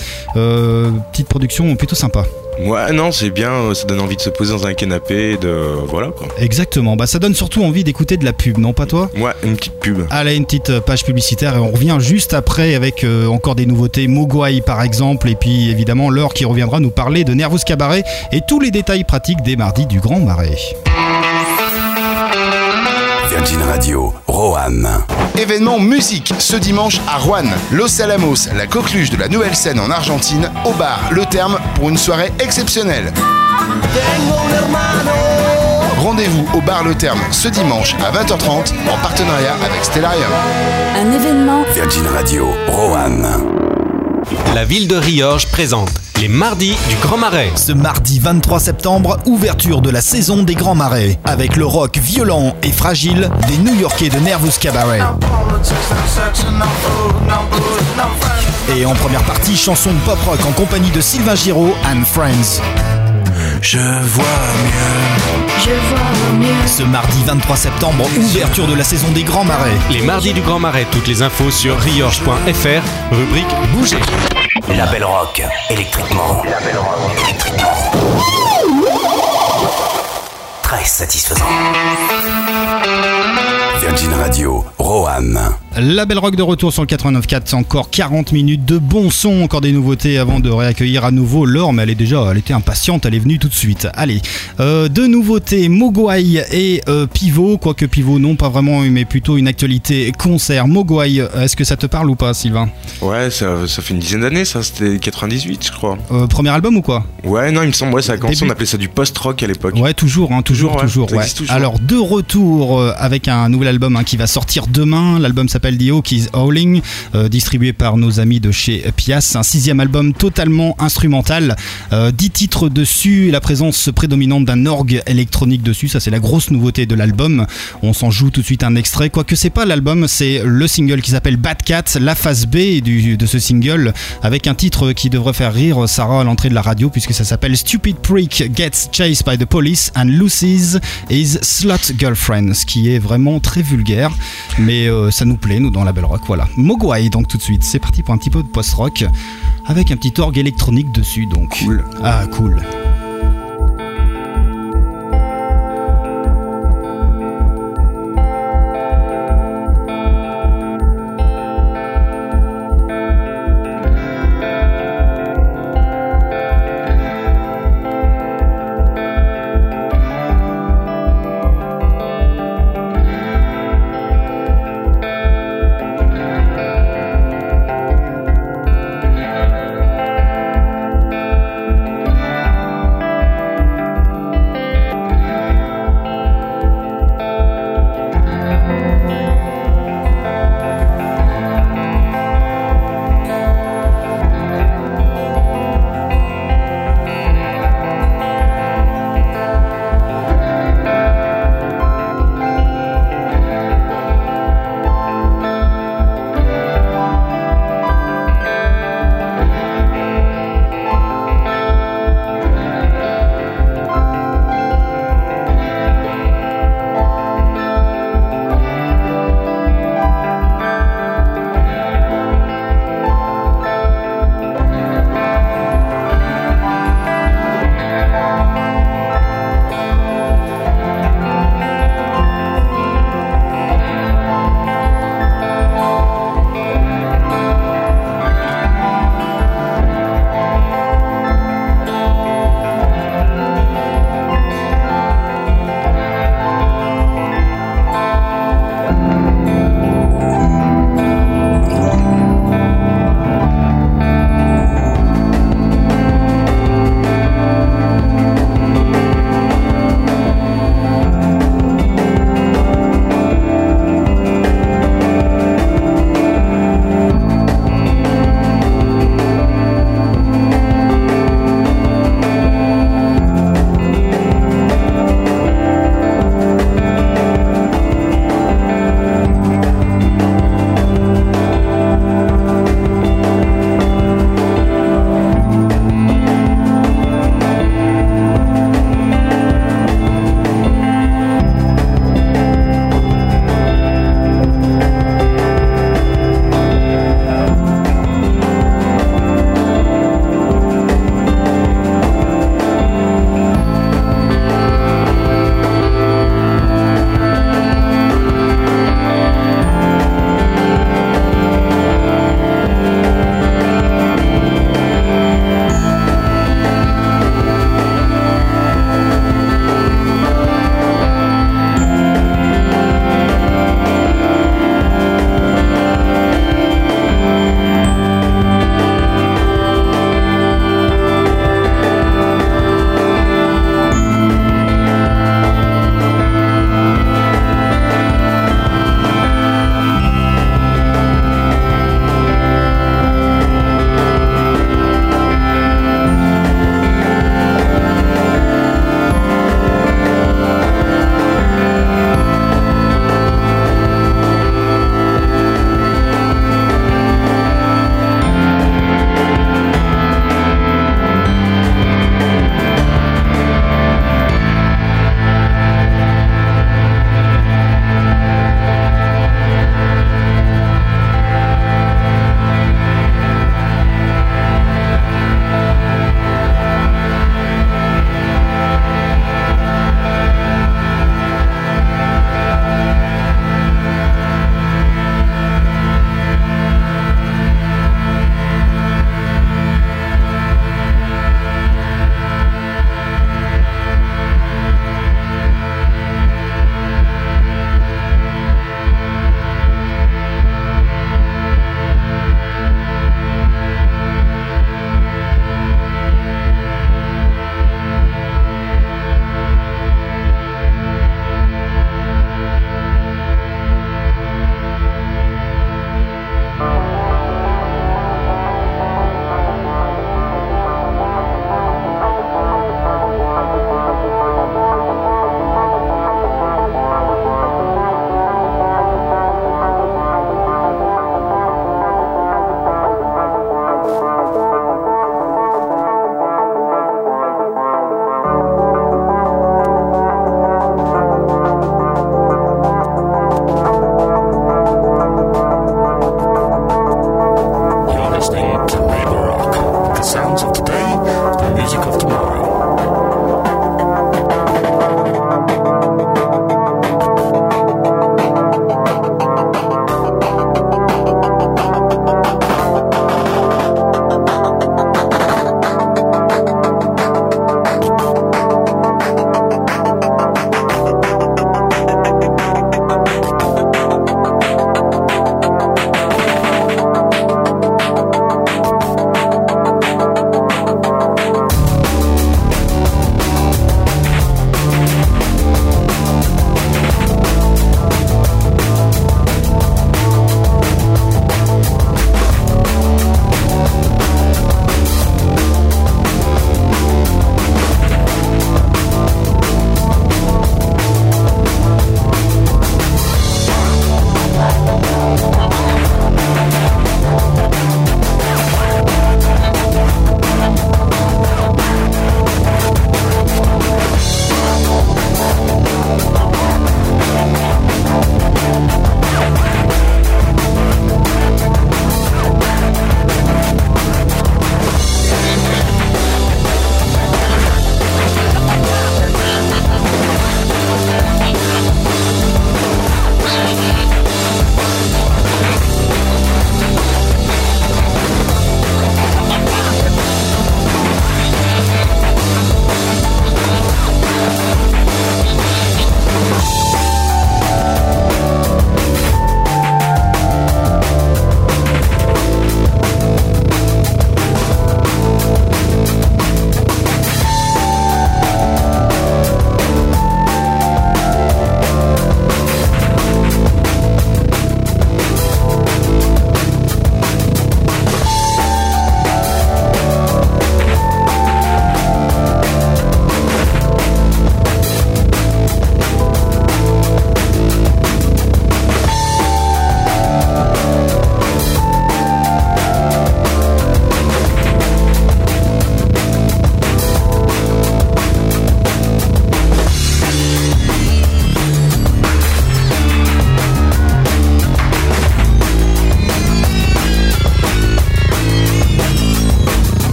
S1: Petite production plutôt sympa.
S14: Ouais, non, c'est bien, euh, ça donne envie de se poser dans un canapé, de. Voilà quoi.
S1: Exactement, bah ça donne surtout envie d'écouter de la pub, non pas toi?
S14: Ouais, une petite pub.
S1: Allez, une petite euh, page publicitaire et on revient juste après avec euh, encore des nouveautés, Mogwai par exemple, et puis évidemment Laure qui reviendra nous parler de Nervous Cabaret et tous les détails pratiques des mardis du Grand Marais.
S4: Virgin Radio, Roanne.
S15: Événement musique ce dimanche à Rouen. Los Alamos, la coqueluche de la nouvelle scène en Argentine, au bar Le Terme pour une soirée exceptionnelle. Rendez-vous au bar Le Terme ce dimanche à 20h30 en partenariat avec Stellarium.
S16: Un événement
S4: Virgin Radio, Roanne.
S17: La ville de Riorges présente les mardis du Grand Marais.
S18: Ce mardi 23 septembre, ouverture de la saison des Grands Marais, avec le rock violent et fragile des New-Yorkais de Nervous Cabaret. Et en première partie, chanson de pop rock en compagnie de Sylvain Giraud and Friends.
S19: Je vois mieux.
S16: Je vois mieux.
S18: Ce mardi 23 septembre, ouverture de la saison des Grands Marais.
S17: Les mardis du Grand Marais, toutes les infos sur riorges.fr, rubrique Bouger.
S4: La belle rock, électriquement. La belle rock, électriquement. Très satisfaisant. Virgin Radio, Roanne.
S1: La Belle Rock de retour sur le 89.4, encore 40 minutes de bon son, encore des nouveautés avant de réaccueillir à nouveau Laure, mais elle est déjà, elle était impatiente, elle est venue tout de suite. Allez, euh, deux nouveautés, Mogwai et euh, Pivot, quoique Pivot non pas vraiment, mais plutôt une actualité concert. Mogwai, est-ce que ça te parle ou pas Sylvain?
S14: Ouais, ça, ça fait une dizaine d'années, ça, c'était 98, je crois.
S1: Euh, Premier album ou quoi?
S14: Ouais, non, il me semble, ouais, ça a commencé, on appelait ça du post-rock à l'époque.
S1: Ouais, toujours, hein, toujours,
S14: ouais,
S1: toujours. ouais. Alors, de retour avec un nouvel album hein, qui va sortir demain. L'album s'appelle The Oak is Howling, euh, distribué par nos amis de chez Pias. Un sixième album totalement instrumental. Euh, dix titres dessus la présence prédominante d'un orgue électronique dessus. Ça, c'est la grosse nouveauté de l'album. On s'en joue tout de suite un extrait. Quoique c'est pas l'album, c'est le single qui s'appelle Bad Cat, la phase B de ce single, avec un titre qui devrait faire rire Sarah à l'entrée de la radio, puisque ça s'appelle Stupid Prick Gets Chased by the Police and loses his slut girlfriend, ce qui est vraiment très vulgaire, mais euh, ça nous plaît, nous, dans la belle rock. Voilà. Mogwai, donc tout de suite. C'est parti pour un petit peu de post-rock, avec un petit orgue électronique dessus, donc.
S14: Cool.
S1: Ah, cool.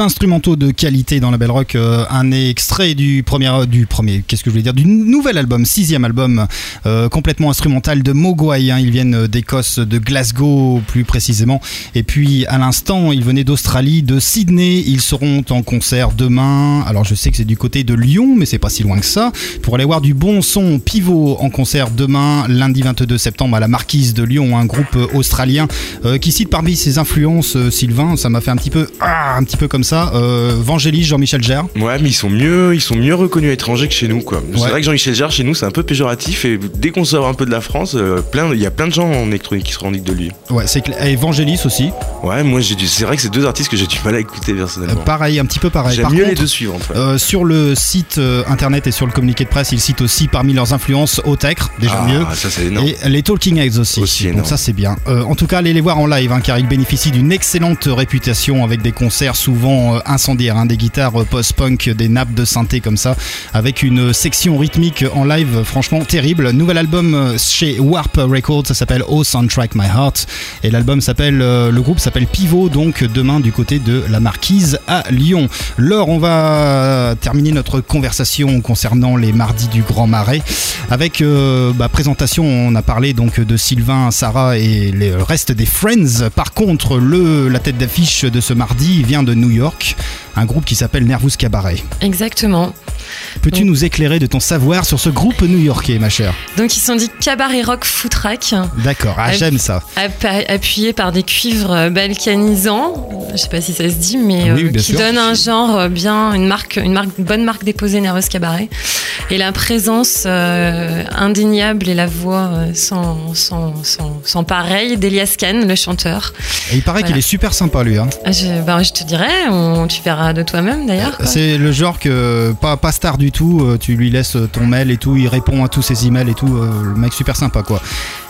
S1: Instrumentaux de qualité dans la Belle Rock. Euh, un extrait du premier, du premier, qu'est-ce que je voulais dire, du nouvel album, sixième album, euh, complètement instrumental de Mogwai. hein. Ils viennent d'Écosse, de Glasgow plus précisément. Et puis à l'instant, ils venaient d'Australie, de Sydney. Ils seront en concert demain. Alors je sais que c'est du côté de Lyon, mais c'est pas si loin que ça. Pour aller voir du bon son pivot en concert demain, lundi 22 septembre à la Marquise de Lyon, un groupe euh, australien euh, qui cite parmi ses influences, euh, Sylvain, ça m'a fait un petit peu, ah, un petit peu comme ça. Euh, Vangelis, Jean-Michel Jarre.
S14: Ouais, mais ils sont mieux, ils sont mieux reconnus à l'étranger que chez nous, quoi. C'est vrai que Jean-Michel Jarre, chez nous, c'est un peu péjoratif et dès qu'on sort un peu de la France, euh, plein, il y a plein de gens en électronique qui se rendent de lui.
S1: Ouais, c'est clair. Et Vangelis aussi.
S14: Ouais, moi, j'ai c'est vrai que c'est deux artistes que j'ai du mal à écouter personnellement.
S1: Pareil, un petit peu pareil.
S14: J'aime
S1: Par
S14: mieux les deux ouais.
S1: euh, sur le site euh, internet et sur le communiqué de presse, ils citent aussi parmi leurs influences Otecre, déjà
S14: Ah,
S1: mieux.
S14: ça, c'est énorme.
S1: Et les Talking Heads aussi.
S14: Aussi
S1: Donc
S14: énorme.
S1: ça c'est bien. Euh, en tout cas, allez les voir en live hein, car ils bénéficient d'une excellente réputation avec des concerts souvent euh, incendiaires, hein, des guitares euh, post-punk, des nappes de synthé comme ça, avec une section rythmique en live euh, franchement terrible. Nouvel album euh, chez Warp Records, ça s'appelle Oh Soundtrack My Heart et l'album s'appelle, euh, le groupe s'appelle Pivot donc demain du côté de la Marquise à Lyon. Laure, on va terminer notre conversation concernant les mardis du Grand Marais avec euh, bah, présentation. On a parlé donc de Sylvain, Sarah et le reste des Friends. Par contre, le, la tête d'affiche de ce mardi vient de New York, un groupe qui s'appelle Nervous Cabaret.
S7: Exactement.
S1: Peux-tu nous éclairer de ton savoir sur ce groupe new-yorkais, ma chère
S7: Donc ils sont dit cabaret rock footrack.
S1: D'accord, ah, j'aime ça.
S7: app- Appuyé par des cuivres euh, balkanisants, je sais pas si ça se dit, mais
S1: Oui,
S7: euh, qui
S1: sûr.
S7: donne un genre euh, bien, une marque, une marque, une bonne marque déposée Nervous Cabaret. Et la présence euh, indéniable et la voix sans, sans, sans, sans pareil d'Elias Khan, le chanteur.
S1: Et il paraît
S7: Voilà.
S1: qu'il est super sympa, lui. hein.
S7: Ah, Je, ben, je te dirais, on- tu verras de toi-même d'ailleurs.
S1: C'est le genre que, pas, pas star du tout, euh, tu lui laisses ton mail et tout, il répond à tous ses emails et tout. euh, le mec super sympa, quoi.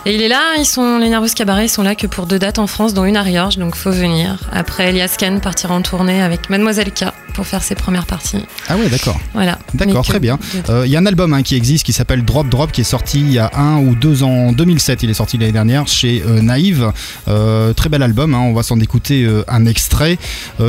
S7: Et il est là, ils sont, les Nervous Cabaret ils sont là que pour deux dates en France, dont une à Riorges, donc faut venir. Après, Elias Khan partira en tournée avec Mademoiselle K pour faire ses premières parties.
S1: Ah ouais, d'accord.
S7: Voilà.
S1: D'accord, très bien. Euh, Il y a un album hein, qui existe qui s'appelle Drop Drop qui est sorti il y a un ou deux ans, en 2007. Il est sorti l'année dernière chez euh, Naïve. Euh, très bel album, hein, on va s'en écouter un extrait.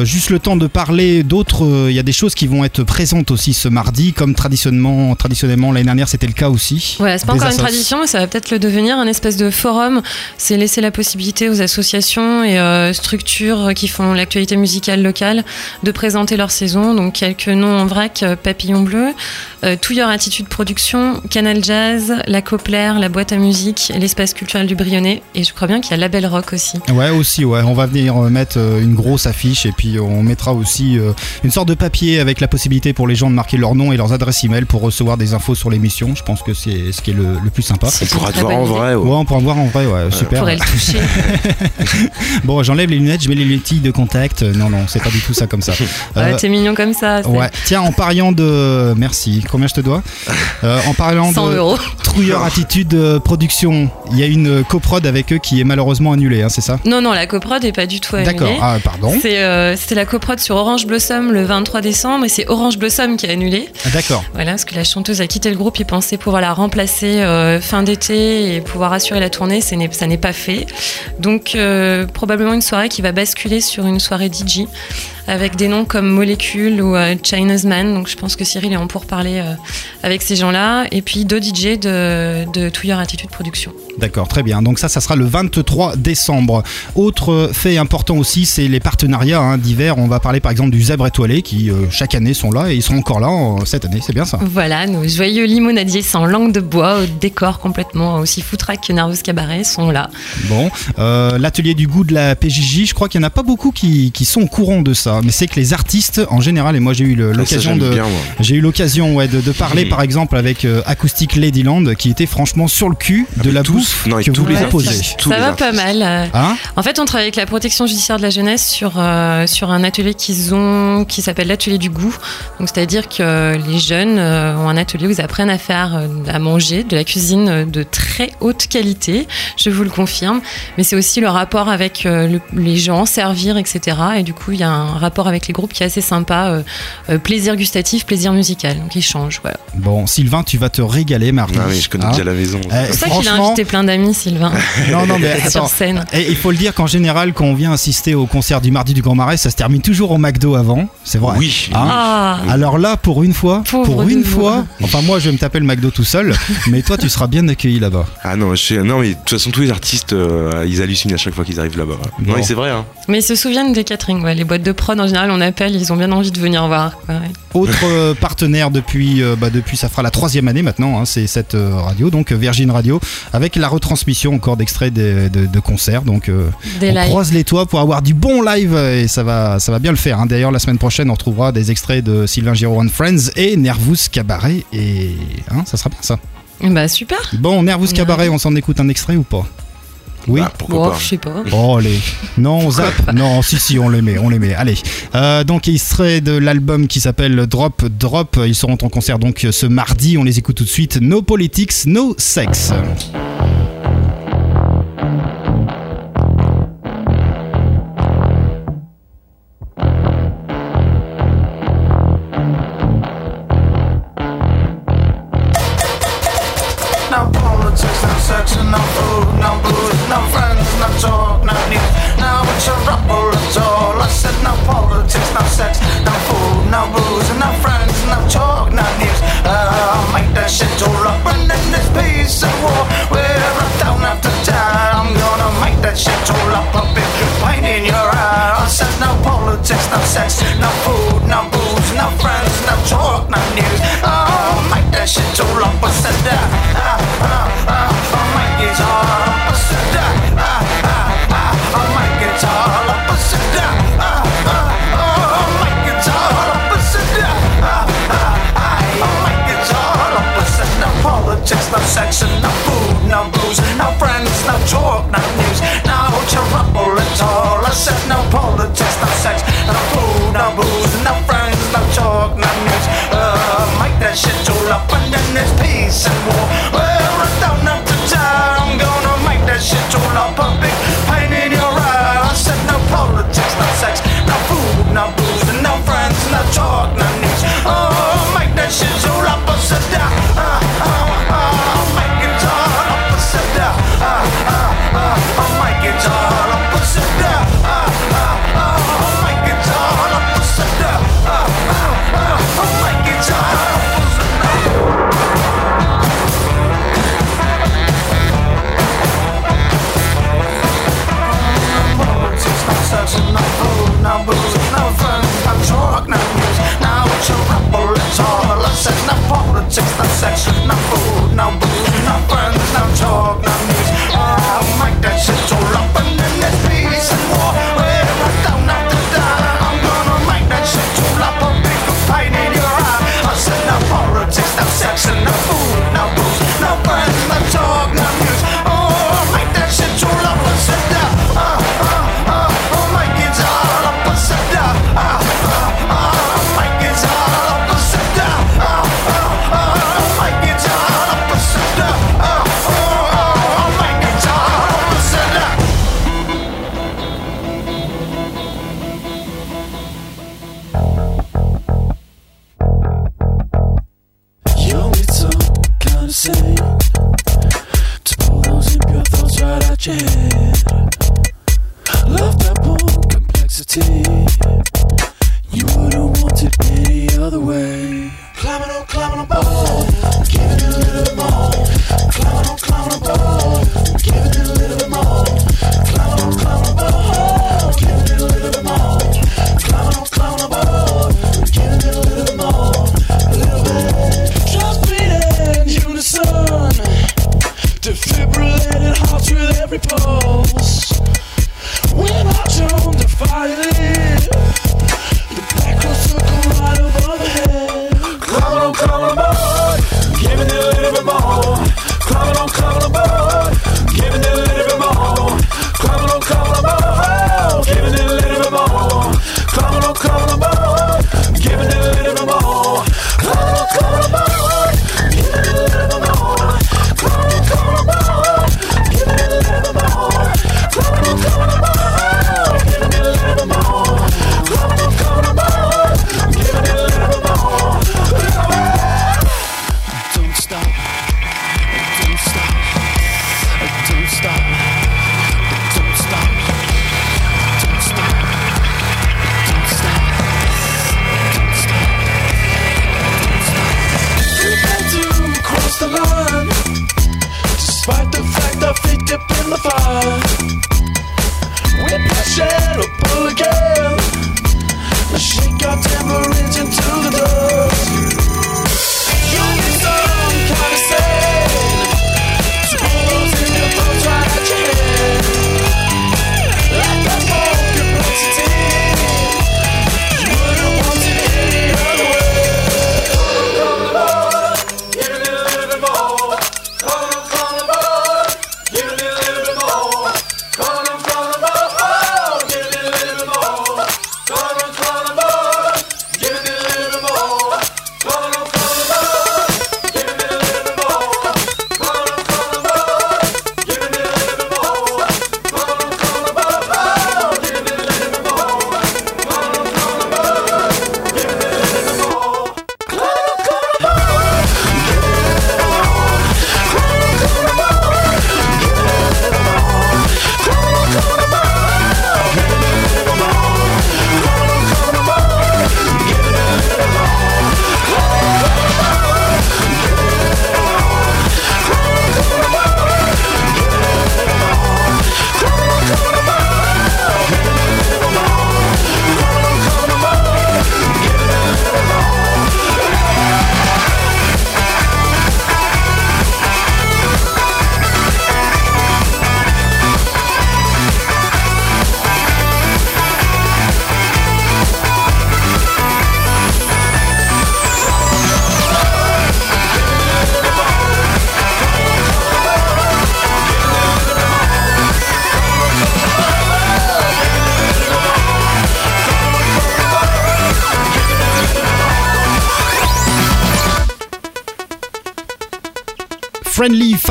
S1: Juste le temps de parler d'autres. Il y a des choses qui vont être présentes aussi ce mardi, comme traditionnellement, traditionnellement l'année dernière c'était le cas aussi.
S7: Voilà, c'est pas
S1: Des
S7: encore une tradition, mais ça va peut-être le devenir, un espèce de forum. C'est laisser la possibilité aux associations et euh, structures qui font l'actualité musicale locale de présenter leur saison. Donc quelques noms en vrac euh, Papillon Bleu, euh, Touilleur Attitude Production, Canal Jazz, La Copler, La Boîte à Musique, l'Espace Culturel du Brionnais. Et je crois bien qu'il y a Label Rock aussi.
S1: Ouais, aussi, ouais. On va venir euh, mettre euh, une grosse affiche et puis on mettra aussi euh, une sorte de papier avec la possibilité pour les gens de marquer leur nom et leurs adresses email pour recevoir des infos sur l'émission. Je pense que c'est ce qui est le, le plus sympa.
S14: On pourra te voir en vrai.
S1: Ouais, on pourra voir en vrai, ouais, super.
S7: pourrait le toucher. *laughs*
S1: bon, j'enlève les lunettes, je mets les lentilles de contact. Euh, Non, non, c'est pas du tout ça comme ça. *laughs*
S7: Ouais,
S1: Euh,
S7: T'es mignon comme ça.
S1: Ouais, tiens, en parlant de. Merci, combien je te dois Euh, En parlant
S7: 100
S1: de.
S7: euros.
S1: Trouilleur Attitude euh, Production, il y a une coprod avec eux qui est malheureusement annulée, hein, c'est ça?
S7: Non, non, la coprod n'est pas du tout annulée.
S1: D'accord, ah, pardon.
S7: Euh, C'était la coprod sur Orange Blossom le 23 décembre et c'est Orange Blossom qui a annulé.
S1: Ah, D'accord.
S7: Voilà, parce que la chanteuse a quitté le groupe, ils pensaient pouvoir la remplacer euh, fin d'été et pouvoir assurer la tournée, ça n'est pas fait. Donc euh, probablement une soirée qui va basculer sur une soirée DJ avec des noms comme Molecule ou euh, China's Man. Donc je pense que Cyril est en pour parler avec ces gens-là. Et puis deux DJ de, de Touilleur Attitude Production.
S1: D'accord, très bien. Donc ça, ça sera le 23 décembre. Autre fait important aussi, c'est les partenariats hein, divers. On va parler par exemple du Zèbre étoilé qui euh, chaque année sont là et ils sont encore là euh, cette année. C'est bien ça.
S7: Voilà, nos joyeux limonadiers sans langue de bois, au décor complètement aussi foutraque que Nervous Cabaret sont là.
S1: Bon, euh, l'atelier du goût de la PJJ, je crois qu'il n'y en a pas beaucoup qui, qui sont au courant de ça, mais c'est que les artistes en général, et moi j'ai eu
S14: Ah,
S1: l'occasion de,
S14: bien, moi.
S1: j'ai eu l'occasion ouais, de, de parler par exemple avec euh, Acoustic Ladyland, qui était franchement sur le cul de la bouffe
S14: non, et
S1: que
S14: tous
S1: vous
S14: les
S1: proposez.
S14: artistes,
S7: Ça va pas mal.
S1: Hein
S7: en fait, on travaille avec la protection judiciaire de la jeunesse sur, euh, sur un atelier qu'ils ont qui s'appelle l'atelier du goût. Donc, c'est-à-dire que les jeunes euh, ont un atelier où ils apprennent à faire euh, à manger de la cuisine de très haute qualité, je vous le confirme. Mais c'est aussi le rapport avec euh, le- les gens, servir, etc. Et du coup, il y a un rapport avec les groupes qui est assez sympa. euh, euh, plaisir gustatif, plaisir musical. Donc ils changent. Voilà.
S1: Bon, Sylvain, tu vas te régaler mardi.
S14: Ah oui, je connais déjà la maison.
S1: Eh,
S7: C'est pour ça qu'il a invité plein d'amis, Sylvain. *laughs*
S1: Non, non, mais *laughs*
S7: Sur scène.
S1: Et il faut le dire qu'en général, quand on vient assister au concert du mardi du Grand Marais, ça se termine toujours au McDo avant. C'est vrai.
S14: Oui.
S1: Hein
S7: Ah.
S1: Alors là, pour une fois,
S7: Pauvre
S1: pour une fois, enfin moi, je vais me taper le McDo tout seul, *laughs* mais toi, tu seras bien accueilli là-bas.
S14: Ah non, je sais- non, mais de toute façon, tous les artistes, euh, ils hallucinent à chaque fois qu'ils arrivent là-bas.
S1: Bon.
S14: Non, mais c'est vrai, hein.
S7: Mais ils se souviennent des catering. Ouais. Les boîtes de prod, en général, on appelle, ils ont bien envie de venir voir. quoi, ouais.
S1: Autre euh, partenaire depuis, euh, bah, depuis, ça fera la troisième année maintenant, hein, c'est cette euh, radio, donc Virgin Radio, avec la retransmission encore d'extraits de, de- de concerts. Donc euh,
S7: Des
S1: on
S7: lives.
S1: croise les toits pour avoir du bon live et ça va, ça va bien le faire. hein. D'ailleurs, la semaine prochaine, on retrouvera des extraits de Sylvain Giraud and Friends et Nervous Cabaret et hein, ça sera bien ça.
S7: Bah super.
S1: Bon, Nervous Cabaret, on s'en écoute un extrait ou pas? Oui.
S7: Bon, je sais pas.
S1: Oh, allez. Non, on zappe Non, si, si, on les met, on les met. Allez. Euh, donc, extrait de l'album qui s'appelle Drop Drop. Ils seront en concert donc ce mardi. On les écoute tout de suite. No Politics, No Sex.
S19: Peace and war don't have to die. I'm gonna make that shit all up, a big pain in your eye. I said no politics, no sex, no food, no booze, no friends, no talk, no news. I'll make that shit all up. I said that. Ah, ah, ah, I'll make it all up. I said that. No no food, no booze, no friends, no talk, no news, no trouble at all. I said no politics, no sex, no food, no booze, no friends, no talk, no news. Uh, make that shit all up, and then there's peace and war. Well, I don't have to die. I'm gonna make that shit all up, a big pain in your eye. I said no politics, no sex, no food, no booze, no friends, no talk, no news. Oh, make that shit all. I said no politics, no sex, no food, no booze, no friends, no talk, no news. I'll make that shit all up and
S8: With every pulse. Fire, the black rose
S19: took a right
S1: of.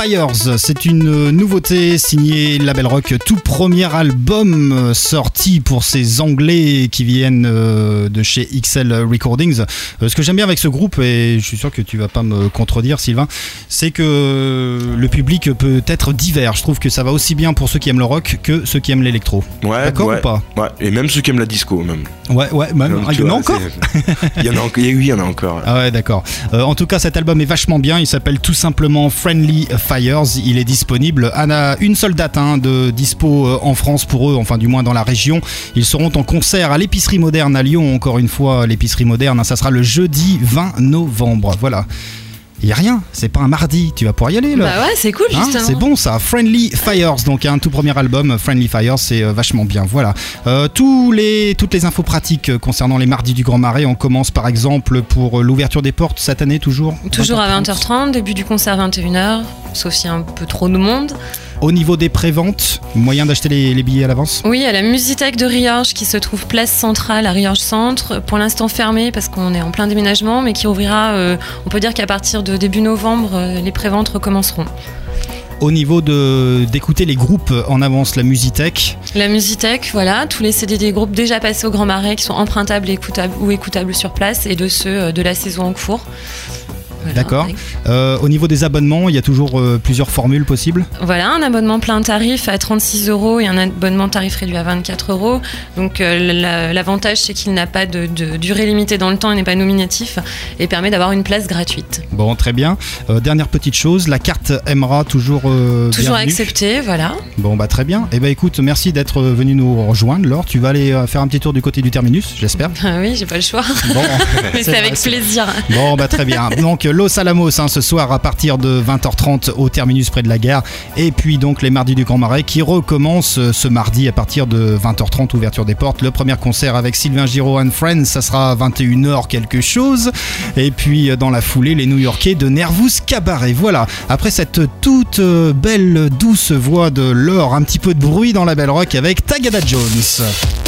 S1: Fires, c'est une nouveauté signée Label Rock, tout premier album euh, sorti pour ces Anglais qui viennent euh, de chez XL Recordings. Euh, Ce que j'aime bien avec ce groupe, et je suis sûr que tu vas pas me contredire Sylvain, c'est que le public peut être divers. Je trouve que ça va aussi bien pour ceux qui aiment le rock que ceux qui aiment l'électro.
S14: Ouais,
S1: D'accord
S14: ouais,
S1: ou pas?
S14: Ouais, et même ceux qui aiment la disco, même.
S1: Ouais, ouais, même.
S14: Donc,
S1: Ah, il y en a encore
S14: Il y en a, en- oui, il y en a encore.
S1: Ah ouais, d'accord. Euh, en tout cas, cet album est vachement bien. Il s'appelle tout simplement Friendly Fires. Il est disponible. On a une seule date hein, de dispo euh, en France pour eux, enfin du moins dans la région. Ils seront en concert à l'épicerie moderne à Lyon. Encore une fois, l'épicerie moderne. hein, ça sera le jeudi 20 novembre. Voilà. Il y a rien, c'est pas un mardi, tu vas pouvoir y aller là.
S7: Bah ouais, c'est cool,
S1: Hein,
S7: justement.
S1: c'est bon ça, Friendly Fires, donc un tout premier album, Friendly Fires, c'est euh, vachement bien. Voilà. Euh, tous les, toutes les infos pratiques euh, concernant les mardis du Grand Marais, on commence par exemple pour l'ouverture des portes cette année toujours?
S7: Toujours à 20h30, début du concert 21h, sauf s'il y a un peu trop de monde.
S1: Au niveau des préventes, moyen d'acheter les, les billets à l'avance?
S7: Oui, à la Musithèque de Riorges qui se trouve place centrale à Riorges Centre, pour l'instant fermée parce qu'on est en plein déménagement, mais qui ouvrira, euh, on peut dire qu'à partir de début novembre, euh, les préventes recommenceront.
S1: Au niveau d'écouter les groupes en avance, la Musitech,
S7: La Musithèque, voilà, tous les CD des groupes déjà passés au Grand Marais qui sont empruntables et écoutables, ou écoutables sur place, et de ceux euh, de la saison en cours. Voilà.
S1: d'accord. Euh, au niveau des abonnements, il y a toujours euh, plusieurs formules possibles.
S7: Voilà, un abonnement plein tarif à 36 euros et un abonnement tarif réduit à 24 euros. Donc euh, la- l'avantage c'est qu'il n'a pas de, de durée limitée dans le temps, il n'est pas nominatif et permet d'avoir une place gratuite.
S1: Bon, très bien. Dernière petite chose, la carte Emra toujours
S7: Toujours
S1: bienvenue
S7: accepté, voilà.
S1: Bon bah très bien. Eh ben écoute, merci d'être venu nous rejoindre. Laure, tu vas aller faire un petit tour du côté du terminus, j'espère.
S7: Ah *laughs* oui, j'ai pas le choix.
S1: Bon, *laughs*
S7: Mais c'est avec plaisir.
S1: Bon bah très bien. *laughs* Donc Los Alamos hein, ce soir à partir de 20h30 au terminus près de la gare. Et puis donc les mardis du Grand Marais qui recommencent euh, ce mardi à partir de 20h30 ouverture des portes. Le premier concert avec Sylvain Giraud and Friends, ça sera à 21h quelque chose. Et puis euh, dans la foulée les New-Yorkais de Nervous Cabaret. Voilà. Après cette toute euh, belle douce voix de Laure, un petit peu de bruit dans la belle rock avec Tagada Jones.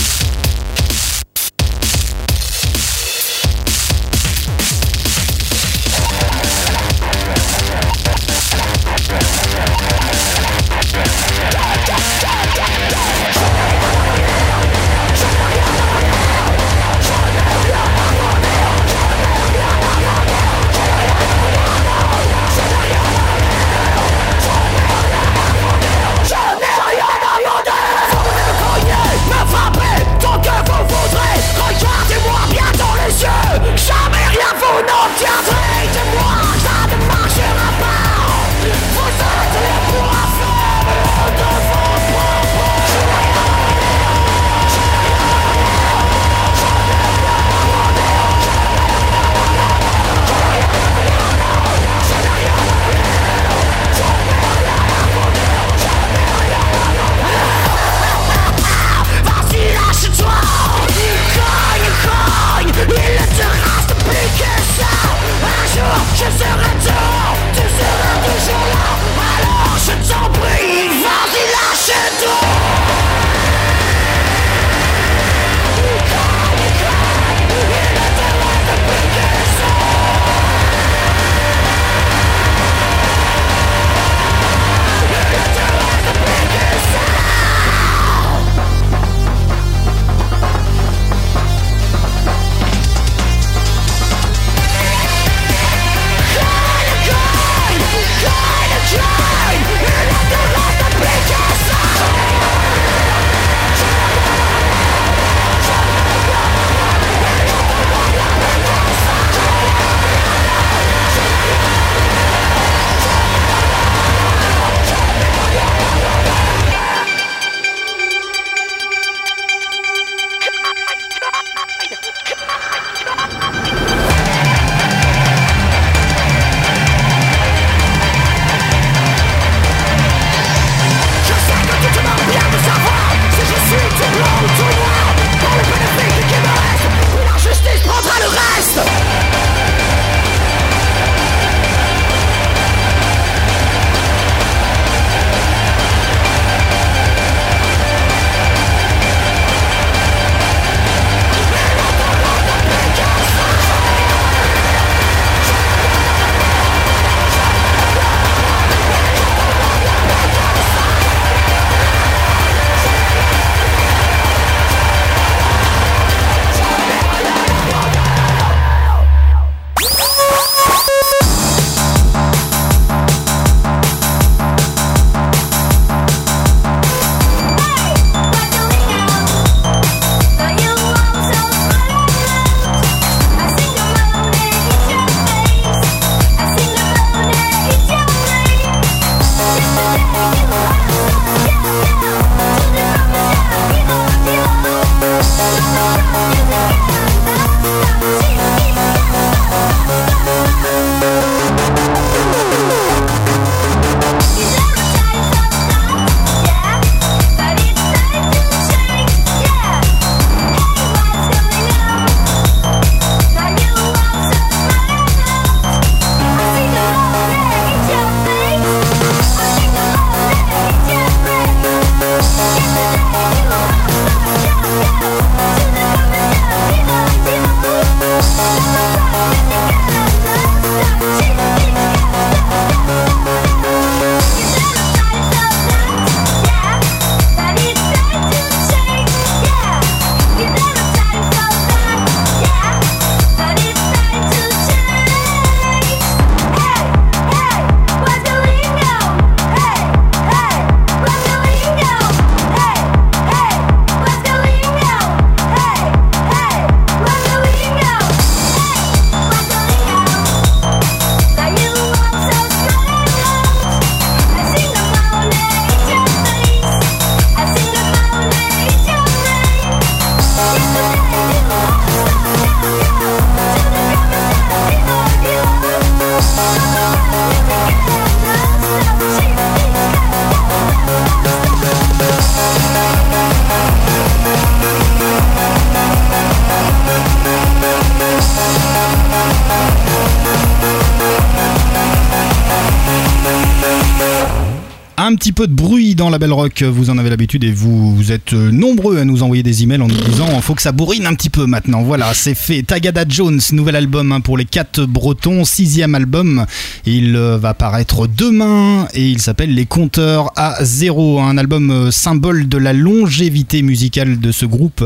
S1: Peu de bruit dans la Belle Rock, vous en avez l'habitude et vous, vous êtes euh, nombreux à nous envoyer des emails en nous disant faut que ça bourrine un petit peu maintenant. Voilà, c'est fait. Tagada Jones, nouvel album hein, pour les quatre Bretons, sixième album. Il euh, va paraître demain et il s'appelle Les Compteurs à zéro. Un album euh, symbole de la longévité musicale de ce groupe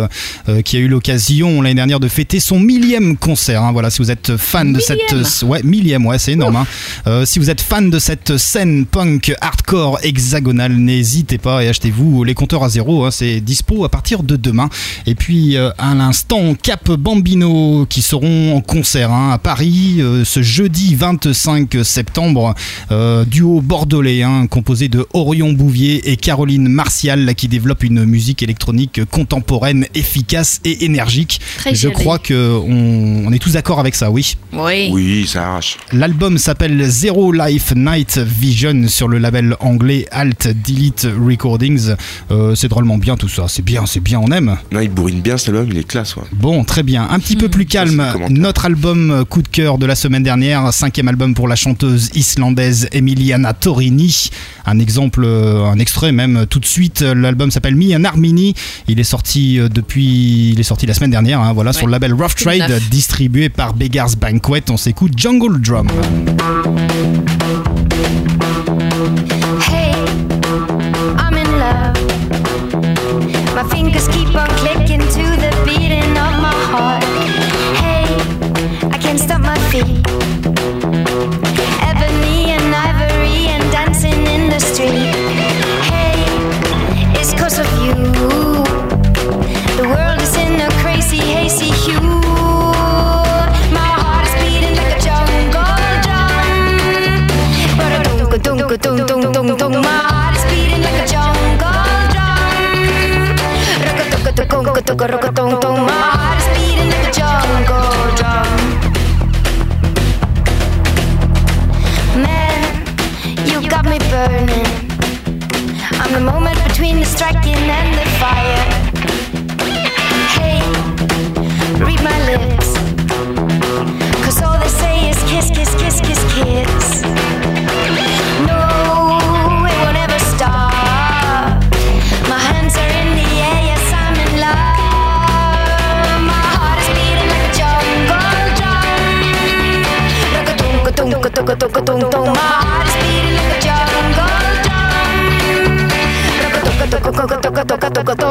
S1: qui a eu l'occasion l'année dernière de fêter son millième concert. hein. Voilà, si vous êtes fan de cette ouais millième, ouais c'est énorme. hein. Euh, si vous êtes fan de cette scène punk hardcore hexagonale, n'hésitez pas et achetez-vous les compteurs à zéro. hein. c'est dispo à partir de demain. Et puis euh, à l'instant, Cap Bambino qui seront en concert hein, à Paris euh, ce jeudi 25 septembre. Euh, duo bordelais hein, composé de Orion Bouvier et Caroline Martial qui développe une musique électronique contemporaine, efficace et énergique.
S2: Très
S1: Je
S2: joli.
S1: crois que on, est tous d'accord avec ça, oui.
S2: Oui.
S14: Oui, ça arrache.
S1: L'album s'appelle Zero Life Night Vision sur le label anglais Alt Delete Recordings. Euh, c'est drôlement bien tout ça, c'est bien, c'est bien, on aime.
S14: Non, il bourrine bien cet album, il est classe. Ouais.
S1: Bon, très bien. Un petit peu plus calme, notre album euh, coup de cœur de la semaine dernière, cinquième album pour la chanteuse islandaise Emiliana Torini. Un exemple, euh, un extrait même tout de suite. L'album s'appelle Me and Armini. Il est sorti depuis, il est sorti la semaine dernière. hein, voilà, sur le label Rough Trade, distribué par Beggars Banquet. On s'écoute Jungle Drum.
S20: My fingers keep on clicking to the beating of my heart. Hey, I can't stop my feet. Rock-a-toca-toca, rock-a-toca, My heart Rock-a-dunk-a-dunk-a-dunk-a-dunk-a-dunk. My heart is beating like a jungle drum. Rock-a-dunk-a-dunk-a-dunk-a-dunk-a-dunk.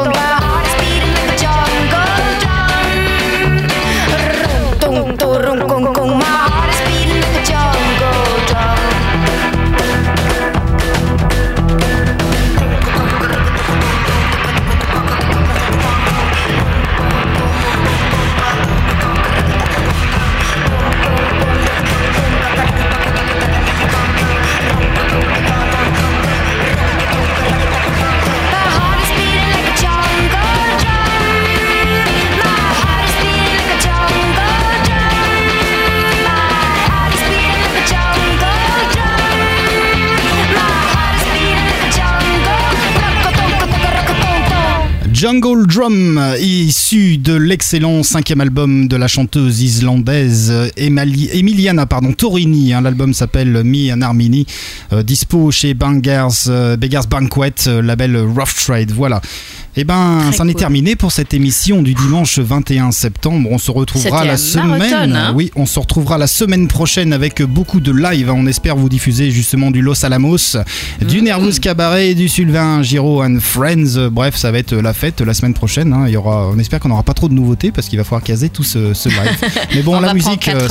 S20: Jungle Drum,
S1: issu de l'excellent cinquième album de la chanteuse islandaise Emiliana pardon, Torini. hein. L'album s'appelle Me and Armini, euh, dispo chez euh, Beggars Banquet, euh, label Rough Trade. Voilà. Et ben, c'en est terminé pour cette émission du dimanche 21 septembre. On se retrouvera la semaine.
S2: marathon, hein
S1: oui, on se retrouvera la semaine prochaine avec beaucoup de live. On espère vous diffuser justement du Los Alamos, du
S2: Mm.
S1: Nervous Cabaret, du Sylvain Giraud and Friends. Bref, ça va être la fête la semaine prochaine. hein. Il y aura, on espère qu'on n'aura pas trop de nouveautés parce qu'il va falloir caser tout ce, ce live. *laughs* Mais bon,
S2: On
S1: la musique, euh,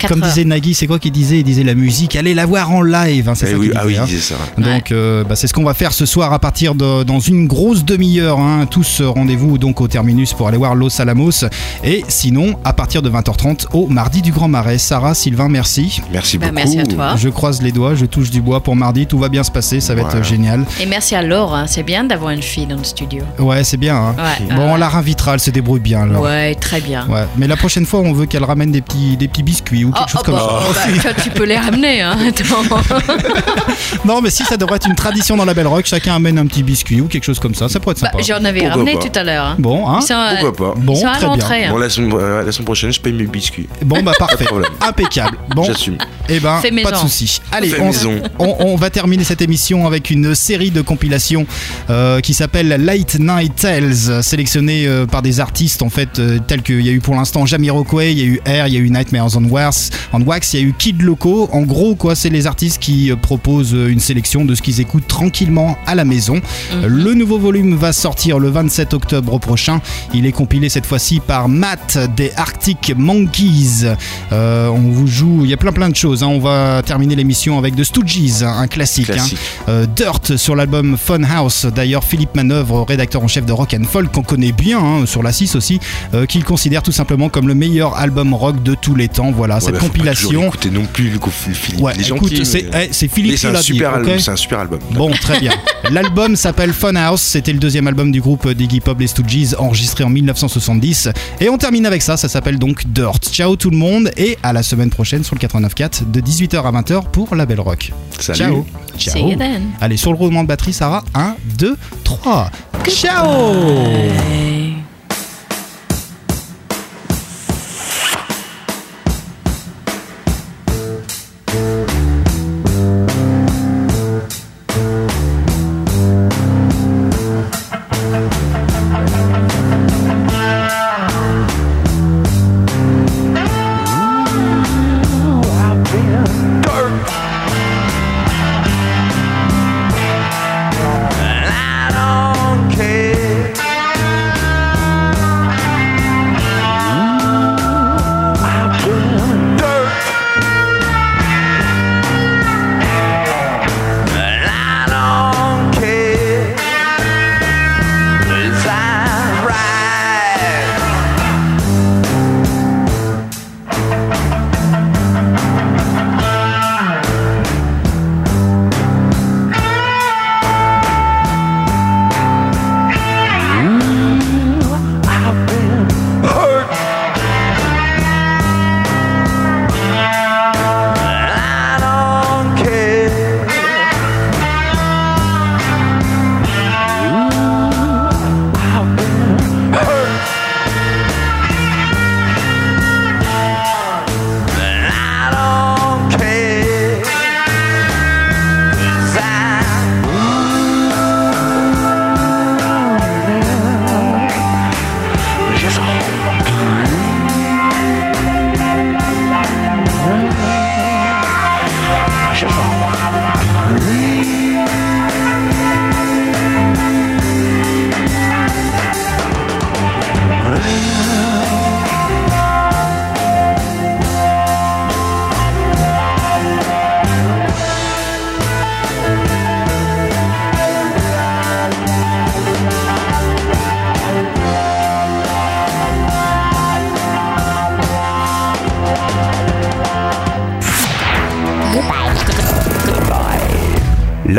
S1: c'est comme
S2: heures.
S1: disait Nagui, c'est quoi qu'il disait? Il disait la musique, allez la voir en live. hein, c'est
S14: Eh
S1: ça
S14: oui,
S1: qu'il
S14: ah
S1: disait, hein.
S14: disait ça. ouais.
S1: Donc euh, bah, c'est ce qu'on va faire ce soir à partir de dans une grosse demi-heure. Hein. Tous rendez-vous donc au terminus pour aller voir Los Alamos. Et sinon à partir de 20h30 au mardi du Grand Marais. Sarah, Sylvain, merci.
S14: Merci
S2: Bah,
S14: beaucoup.
S2: merci à toi.
S1: Je croise les doigts, je touche du bois pour mardi. Tout va bien se passer, ça va être génial.
S2: Et merci à Laure, hein. c'est bien d'avoir une fille dans le studio.
S1: Ouais, c'est bien. hein.
S2: Ouais,
S1: bon,
S2: ouais.
S1: on la réinvitera, elle se débrouille bien.
S2: Ouais, très bien.
S1: Ouais. Mais la prochaine fois, on veut qu'elle ramène des petits, des petits biscuits ou quelque
S2: Oh,
S1: chose
S2: oh,
S1: comme
S2: bah,
S1: ça.
S2: bah, *laughs* toi, tu peux les ramener. Hein. *laughs*
S1: Non, mais si ça devrait être une tradition dans la Belle Rock, chacun amène un petit biscuit ou quelque chose comme ça. Ça pourrait être
S2: Bah,
S1: sympa.
S2: J'ai J'en avais
S14: Pourquoi
S2: ramené
S14: pas.
S2: tout à l'heure. hein.
S1: Bon, hein
S2: Ils sont, euh,
S14: Pourquoi pas
S1: Bon,
S2: ils sont à
S1: très bien.
S2: l'entrée. hein.
S14: Bon, la semaine, euh, la semaine prochaine, je paye mes biscuits.
S1: Bon, bah
S14: Pas de
S1: parfait.
S14: problème.
S1: Impeccable. Bon,
S14: J'assume.
S1: eh ben, pas de
S2: maison.
S1: souci. Allez, on,
S14: maison.
S1: on- on va terminer cette émission avec une série de compilations euh, qui s'appelle Late Night Tales, sélectionnées euh, par des artistes en fait euh, tels qu'il y a eu pour l'instant Jamiroquai, il y a eu Air, il y a eu Nightmares on Wax, on Wax, il y a eu Kid Loco. En gros, quoi, c'est les artistes qui euh, proposent euh, une sélection de ce qu'ils écoutent tranquillement à la maison. Euh, Le nouveau volume va sortir le 27 octobre prochain. Il est compilé cette fois-ci par Matt des Arctic Monkeys. Euh, on vous joue, il y a plein plein de choses. hein. On va terminer l'émission avec The Stooges, un classique.
S14: Classique.
S1: hein. Euh, Dirt sur l'album Funhouse. D'ailleurs, Philippe Manœuvre, rédacteur en chef de Rock and Folk, qu'on connaît bien hein, sur la 6 aussi, euh, qu'il considère tout simplement comme le meilleur album rock de tous les temps. Voilà,
S14: Ouais,
S1: cette
S14: bah,
S1: compilation.
S14: écouter non plus le Philippe.
S1: Ouais, c'est
S14: mais-
S1: eh, c'est Philippe qui
S14: un
S1: l'a dit.
S14: C'est un super album.
S1: Bon, très bien. *laughs* L'album s'appelle Funhouse. C'était le deuxième album du groupe d'Iggy Pop, les Stooges, enregistré en 1970. Et on termine avec ça. Ça s'appelle donc Dirt. Ciao tout le monde et à la semaine prochaine sur le 89.4 de 18h à 20h pour La Belle Rock.
S14: Salut.
S1: Ciao. Ciao.
S2: See you then.
S1: Allez, sur le roulement de batterie, Sarah. 1, 2, 3. Ciao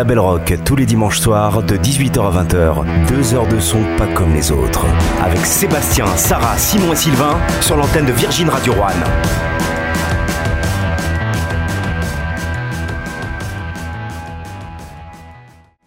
S4: La Belle Rock, tous les dimanches soirs de 18h à 20h. Deux heures de son pas comme les autres. Avec Sébastien, Sarah, Simon et Sylvain sur l'antenne de Virgin Radio One.